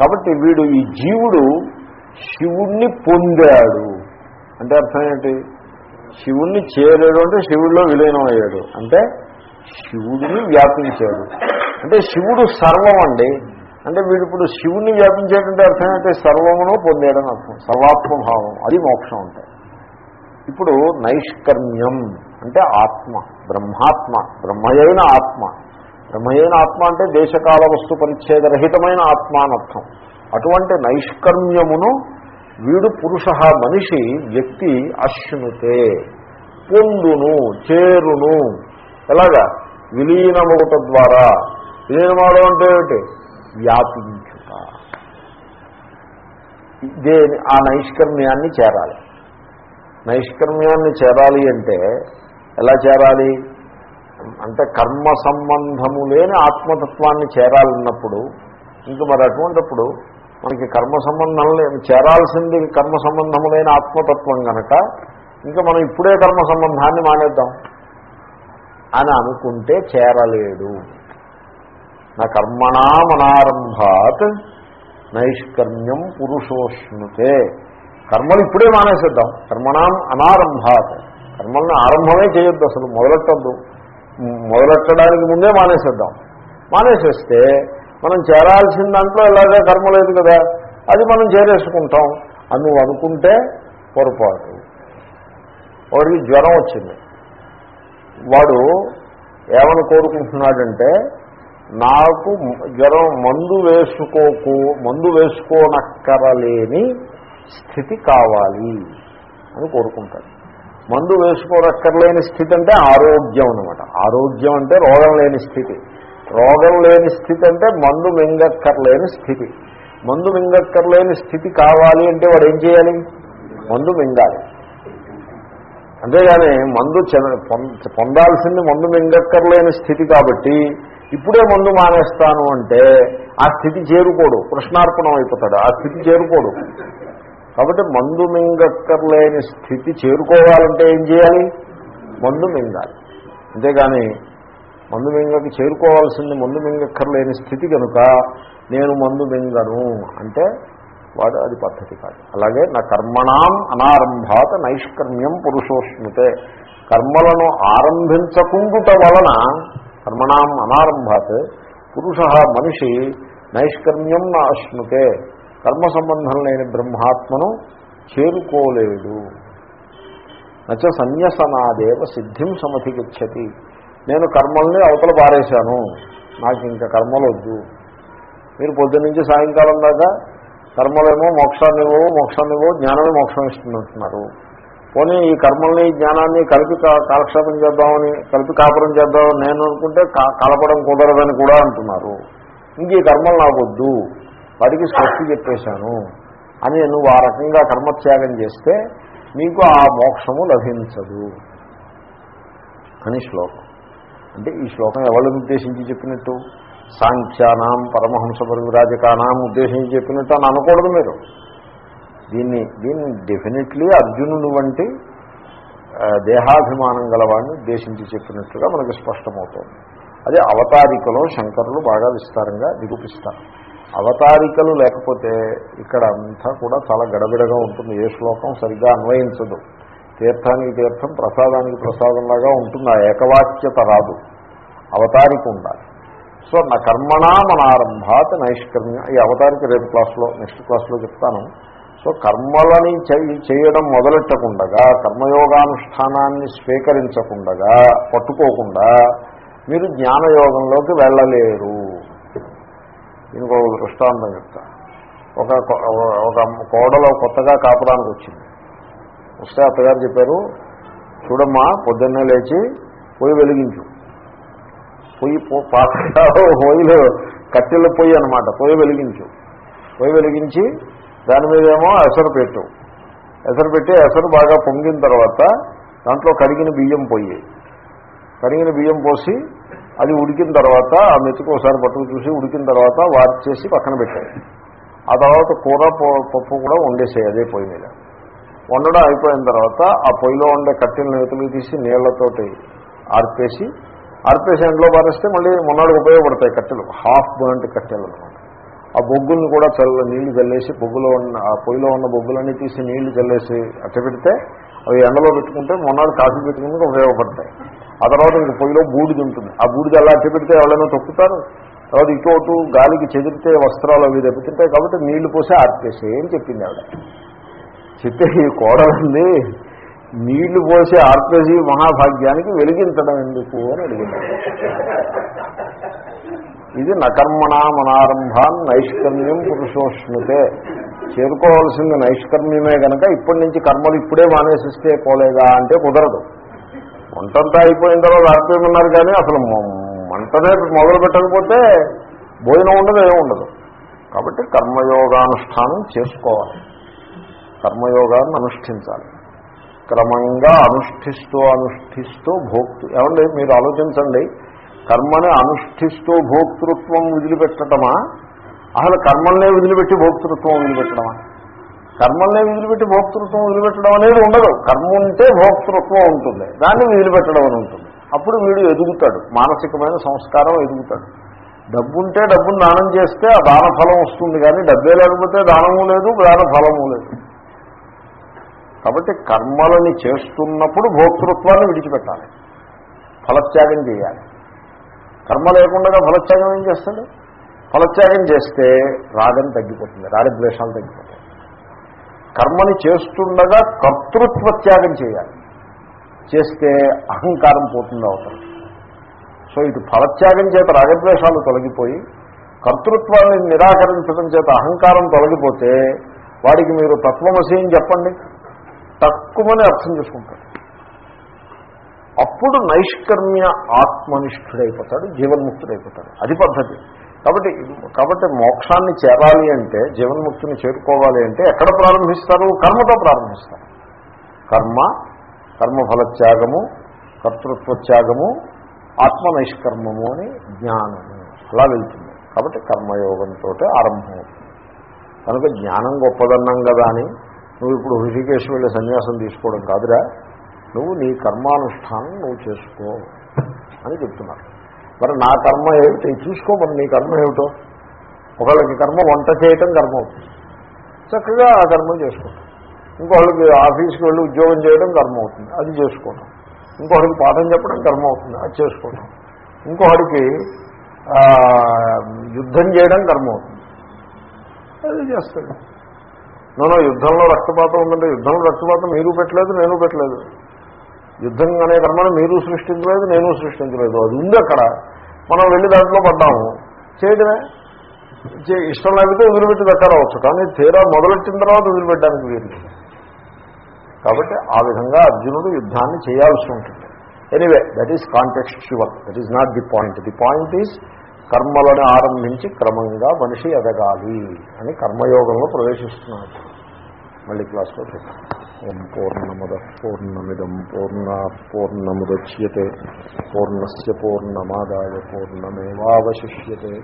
A: కాబట్టి వీడు ఈ జీవుడు శివుణ్ణి పొందాడు. అంటే అర్థం ఏంటి? శివుణ్ణి చేరాడు అంటే శివుడిలో విలీనం అయ్యాడు అంటే శివుడిని వ్యాపించాడు. అంటే శివుడు సర్వం అండి. అంటే వీడు ఇప్పుడు శివుణ్ణి వ్యాపించాడంటే అర్థం ఏంటంటే సర్వమును పొందాడని అర్థం. సర్వాత్మభావం. అది మోక్షం అంటే. ఇప్పుడు నైష్కర్మ్యం. అంటే ఆత్మ. బ్రహ్మాత్మ. బ్రహ్మయైన ఆత్మ. బ్రహ్మయైన ఆత్మ అంటే దేశకాల వస్తు పరిచ్ఛేదరహితమైన ఆత్మ అనర్థం అటువంటి నైష్కర్మ్యమును వీడు పురుష మనిషి వ్యక్తి అశ్నుతే పొందును చేరును. ఎలాగా? విలీనమవుట ద్వారా. విలీనమవడం అంటే ఏమిటి? వ్యాపించుట. దేని ఆ నైష్కర్మ్యాన్ని చేరాలి. నైష్కర్మ్యాన్ని చేరాలి అంటే ఎలా చేరాలి? అంటే కర్మ సంబంధము లేని ఆత్మతత్వాన్ని చేరాలన్నప్పుడు ఇంక మరి అటువంటిప్పుడు మనకి కర్మ సంబంధం లేని చేరాల్సింది కర్మ సంబంధము లేని ఆత్మతత్వం కనుక ఇంకా మనం ఇప్పుడే కర్మ సంబంధాన్ని మానేద్దాం అని అనుకుంటే చేరలేడు నా కర్మణామనారంభాత్ నైష్కర్మ్యం పురుషోష్ణుతే. కర్మలు ఇప్పుడే మానేసేద్దాం. కర్మణాం అనారంభాత్. కర్మల్ని ఆరంభమే చేయొద్దు అసలు మొదలెట్టద్దు. మొదలెట్టడానికి ముందే మానేసేద్దాం. మానేసేస్తే మనం చేరాల్సిన దాంట్లో ఎలాగా కర్మ లేదు కదా అది మనం చేరేసుకుంటాం అని నువ్వు అనుకుంటే పొరపాటు. వాడికి జ్వరం వచ్చింది. వాడు ఏమని కోరుకుంటున్నాడంటే నాకు జ్వరం మందు వేసుకోకు మందు వేసుకోనక్కరలేని స్థితి కావాలి అని కోరుకుంటాడు. మందు వేసుకోరక్కర్లేని స్థితి అంటే ఆరోగ్యం అనమాట ఆరోగ్యం అంటే రోగం లేని స్థితి. రోగం లేని స్థితి అంటే మందు మింగక్కర్లేని స్థితి. మందు మింగక్కర్లేని స్థితి కావాలి అంటే వాడు ఏం చేయాలి? మందు మింగాలి. అంతేగాని మందు చె- పొందాల్సింది మందు మింగక్కర్లేని స్థితి కాబట్టి ఇప్పుడే మందు మానేస్తాను అంటే ఆ స్థితి చేరుకోడు. కృష్ణార్పణం అయిపోతాడు. ఆ స్థితి చేరుకోడు. కాబట్టి మందు మింగక్కర్లేని స్థితి చేరుకోవాలంటే ఏం చేయాలి? మందు మింగాలి. అంతేగాని మందు మింగకి చేరుకోవాల్సింది మందు మింగక్కర్లేని స్థితి కనుక నేను మందు మింగను అంటే వాడు అది పద్ధతి కాదు. అలాగే నా కర్మణాం అనారంభాత నైష్కర్మ్యం పురుషోష్ణుతే. కర్మలను ఆరంభించకుండుట వలన కర్మణాం అనారంభాత్ పురుష మనిషి నైష్కర్మ్యం నా అశ్నుతే. కర్మ సంబంధం లేని బ్రహ్మాత్మను చేరుకోలేడు నచ్చ సన్యసనాదేవ సిద్ధిం సమధిగచ్చతి. నేను కర్మల్ని అవతల పారేశాను. నాకు ఇంకా కర్మలు వద్దు మీరు పొద్దున్నుంచి సాయంకాలం దాకా కర్మలేమో మోక్షాన్ని ఇవ్వవు మోక్షాన్ని ఇవ్వవు జ్ఞానమే మోక్షం ఇస్తుందంటున్నారు పోనీ ఈ కర్మల్ని జ్ఞానాన్ని కలిపి కా- కాలక్షేపం చేద్దామని కలిపి కాపురం చేద్దామని నేను అనుకుంటే కా- కలపడం కుదరదని కూడా అంటున్నారు. ఇంక ఈ కర్మలు నాకు వద్దు వాడికి స్వస్తి చెప్పేశాను అని నువ్వు ఆ రకంగా కర్మత్యాగం చేస్తే నీకు ఆ మోక్షము లభించదు అని శ్లోకం. అంటే ఈ శ్లోకం ఎవరిని ఉద్దేశించి చెప్పినట్టు? సాంఖ్యానాం పరమహంస పరివిరాజకానాం ఉద్దేశించి చెప్పినట్టు అని అనకూడదు మీరు. దీన్ని దీన్ని డెఫినెట్లీ అర్జునుడు వంటి దేహాభిమానం గలవాడిని ఉద్దేశించి చెప్పినట్టుగా మనకు స్పష్టమవుతోంది. అదే అవతారికలో శంకరులు బాగా విస్తారంగా నిరూపిస్తారు. అవతారికలు లేకపోతే ఇక్కడ అంతా కూడా చాలా గడబిడగా ఉంటుంది. ఏ శ్లోకం సరిగ్గా అన్వయించదు. తీర్థానికి తీర్థం ప్రసాదానికి ప్రసాదంలాగా ఉంటుంది. ఆ ఏకవాక్యత రాదు. అవతారిక ఉండాలి. సో నా కర్మణామనారంభాత్ నైష్కర్మ్య. ఈ అవతారిక రేపు క్లాస్లో నెక్స్ట్ క్లాస్లో చెప్తాను. సో కర్మలని చేయడం మొదలెట్టకుండగా కర్మయోగానుష్ఠానాన్ని స్వీకరించకుండగా పట్టుకోకుండా మీరు జ్ఞానయోగంలోకి వెళ్ళలేరు. దీనికి ఒక దృష్టాంతం చెప్తా. ఒక ఒక కోడలో కొత్తగా కాపడానికి వచ్చింది. వస్తే అత్తగారు చెప్పారు చూడమ్మా పొద్దున్నే లేచి పొయ్యి వెలిగించు. పొయ్యి పాత పొయ్యిలో కట్టెల పొయ్యి అనమాట పొయ్యి వెలిగించు. పొయ్యి వెలిగించి దాని మీదేమో ఎసరు పెట్టు. ఎసరు పెట్టి ఎసరు బాగా పొంగిన తర్వాత దాంట్లో కడిగిన బియ్యం పొయ్యి కడిగిన బియ్యం పోసి అది ఉడికిన తర్వాత ఆ మెతుకు ఒకసారి పట్టుకు చూసి ఉడికిన తర్వాత వార్చి చేసి పక్కన పెట్టాయి ఆ తర్వాత కూర పప్పు కూడా వండేసాయి అదే పొయ్యి మీద. వండడం అయిపోయిన తర్వాత ఆ పొయ్యిలో ఉండే కట్టెల నేతులు తీసి నీళ్ళతోటి ఆర్పేసి ఆర్పేసి ఎండలో పారేస్తే మళ్ళీ మొన్నటికి ఉపయోగపడతాయి కట్టెలు. హాఫ్ బర్ంట్ కట్టెలు అనమాట ఆ బొగ్గుల్ని కూడా చల్ల నీళ్ళు చల్లేసి బొగ్గులో ఉన్న ఆ పొయ్యిలో ఉన్న బొగ్గులన్నీ తీసి నీళ్ళు చల్లేసి అట్ట పెడితే అవి ఎండలో పెట్టుకుంటే మొన్నటి కాఫీ పెట్టుకుంటే ఉపయోగపడతాయి. ఆ తర్వాత ఇంక పొయ్యిలో బూడిది ఉంటుంది. ఆ బూడిది అలా అట్టి పెడితే ఎవరైనా తొక్కుతారు. తర్వాత ఇటు అటు గాలికి చెదిరితే వస్త్రాలు అవి దెబ్బతింటాయి కాబట్టి నీళ్ళు పోసి ఆర్పేసి అని చెప్పింది ఆవిడ. చెప్తే ఈ కోడలండి నీళ్ళు పోసి ఆర్పేసి మహాభాగ్యానికి వెలిగించడం ఎందుకు? అని అడిగింది ఇది నకర్మణామనారంభాన్ నైష్కర్మ్యం పురుషోష్ణుతే. చేరుకోవాల్సింది నైష్కర్మ్యమే కనుక ఇప్పటి నుంచి కర్మలు ఇప్పుడే మానేసిస్తే పోలేదా అంటే కుదరదు. వంటంతా అయిపోయిన తర్వాత ఆర్పేయమన్నారు కానీ అసలు మంటనే మొదలు పెట్టకపోతే భోజనం ఉండదు ఏమి ఉండదు. కాబట్టి కర్మయోగానుష్ఠానం చేసుకోవాలి. కర్మయోగాన్ని అనుష్ఠించాలి. క్రమంగా అనుష్ఠిస్తూ అనుష్ఠిస్తూ భోక్తృ ఏమండి మీరు ఆలోచించండి. కర్మని అనుష్ఠిస్తూ భోక్తృత్వం వదిలిపెట్టడమా అసలు కర్మల్నే వదిలిపెట్టి భోక్తృత్వం వదిలిపెట్టడమా కర్మల్ని వదిలిపెట్టి భోక్తృత్వం వదిలిపెట్టడం అనేది ఉండదు. కర్మ ఉంటే భోక్తృత్వం ఉంటుంది. దాన్ని వదిలిపెట్టడం అని ఉంటుంది. అప్పుడు వీడు ఎదుగుతాడు. మానసికమైన సంస్కారం ఎదుగుతాడు. డబ్బుంటే డబ్బును దానం చేస్తే ఆ దాన ఫలం వస్తుంది కానీ డబ్బే లేకపోతే దానము లేదు దాన ఫలము లేదు. కాబట్టి కర్మలని చేస్తున్నప్పుడు భోక్తృత్వాన్ని విడిచిపెట్టాలి. ఫలత్యాగం చేయాలి. కర్మ లేకుండా ఫలత్యాగం ఏం చేస్తాడు? ఫలత్యాగం చేస్తే రాగం తగ్గిపోతుంది రాగద్వేషాలు తగ్గిపోతాయి. కర్మని చేస్తుండగా కర్తృత్వ త్యాగం చేయాలి. చేస్తే అహంకారం పోతుంది అవసరం సో ఇటు ఫలత్యాగం చేత రాగద్వేషాలు తొలగిపోయి కర్తృత్వాన్ని నిరాకరించడం చేత అహంకారం తొలగిపోతే వాడికి మీరు తత్వమసి అని చెప్పండి. తక్కువని అర్థం చేసుకుంటాడు. అప్పుడు నైష్కర్మ్య ఆత్మనిష్ఠుడైపోతాడు జీవన్ముక్తుడైపోతాడు. అది పద్ధతి. కాబట్టి కాబట్టి మోక్షాన్ని చేరాలి అంటే జీవన్ముక్తిని చేరుకోవాలి అంటే ఎక్కడ ప్రారంభిస్తారు? కర్మతో ప్రారంభిస్తారు. కర్మ కర్మఫలత్యాగము కర్తృత్వ త్యాగము ఆత్మనైష్కర్మము అని జ్ఞానము. అలా వెళ్తుంది. కాబట్టి కర్మయోగంతో ఆరంభమవుతుంది. కనుక జ్ఞానం గొప్పదన్నాం కదా అని నువ్వు ఇప్పుడు హృషికేశ్ వెళ్ళి సన్యాసం తీసుకోవడం కాదురా. నువ్వు నీ కర్మానుష్ఠానం నువ్వు చేసుకో అని చెప్తున్నారు. మరి నా కర్మ ఏమిటి? చూసుకో మరి నీ కర్మ ఏమిటో. ఒకళ్ళకి కర్మ వంట చేయటం కర్మ. అవుతుంది చక్కగా ఆ కర్మ చేసుకుంటాం ఇంకొకళ్ళకి ఆఫీస్కి వెళ్ళి ఉద్యోగం చేయడం కర్మ అవుతుంది. అది చేసుకోవడం ఇంకొకటికి పాఠం చెప్పడం కర్మ అవుతుంది. అది చేసుకోవడం ఇంకొకటికి యుద్ధం చేయడం కర్మ అవుతుంది. అది చేస్తాడు. నూనె యుద్ధంలో రక్తపాతం ఉందంటే యుద్ధంలో రక్తపాతం మీరు పెట్టలేదు నేను పెట్టలేదు. యుద్ధం అనే కర్మను మీరు సృష్టించలేదు నేను సృష్టించలేదు. అది ఉంది అక్కడ. మనం వెళ్ళి దాంట్లో పడ్డాము. చేయడమే ఇష్టం లేకపోతే వదిలిపెట్టి దక్కరవచ్చు కానీ తీరా మొదలెట్టిన తర్వాత వదిలిపెట్టడానికి వీలు కాబట్టి ఆ విధంగా అర్జునుడు యుద్ధాన్ని చేయాల్సి ఉంటుంది. Anyway that is contextual that is not the point the point is కర్మలను ఆరంభించి క్రమంగా మనిషి ఎదగాలి అని కర్మయోగంలో ప్రవేశిస్తున్నాడు. మళ్ళీ క్లాస్లో చూద్దాం ఓం పూర్ణమద పూర్ణమిదం పూర్ణ పూర్ణముద్యతే పూర్ణస్ పూర్ణమాదాయ పూర్ణమేవాశిష్యతే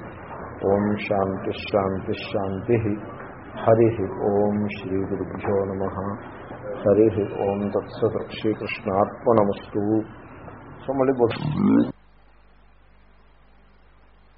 A: ఓం శాంతి శాంతి శాంతి హరి ఓం శ్రీ గురుభ్యో నమ హరి ఓం తత్సత్ శ్రీకృష్ణార్పణమస్తు సో మళ్ళీ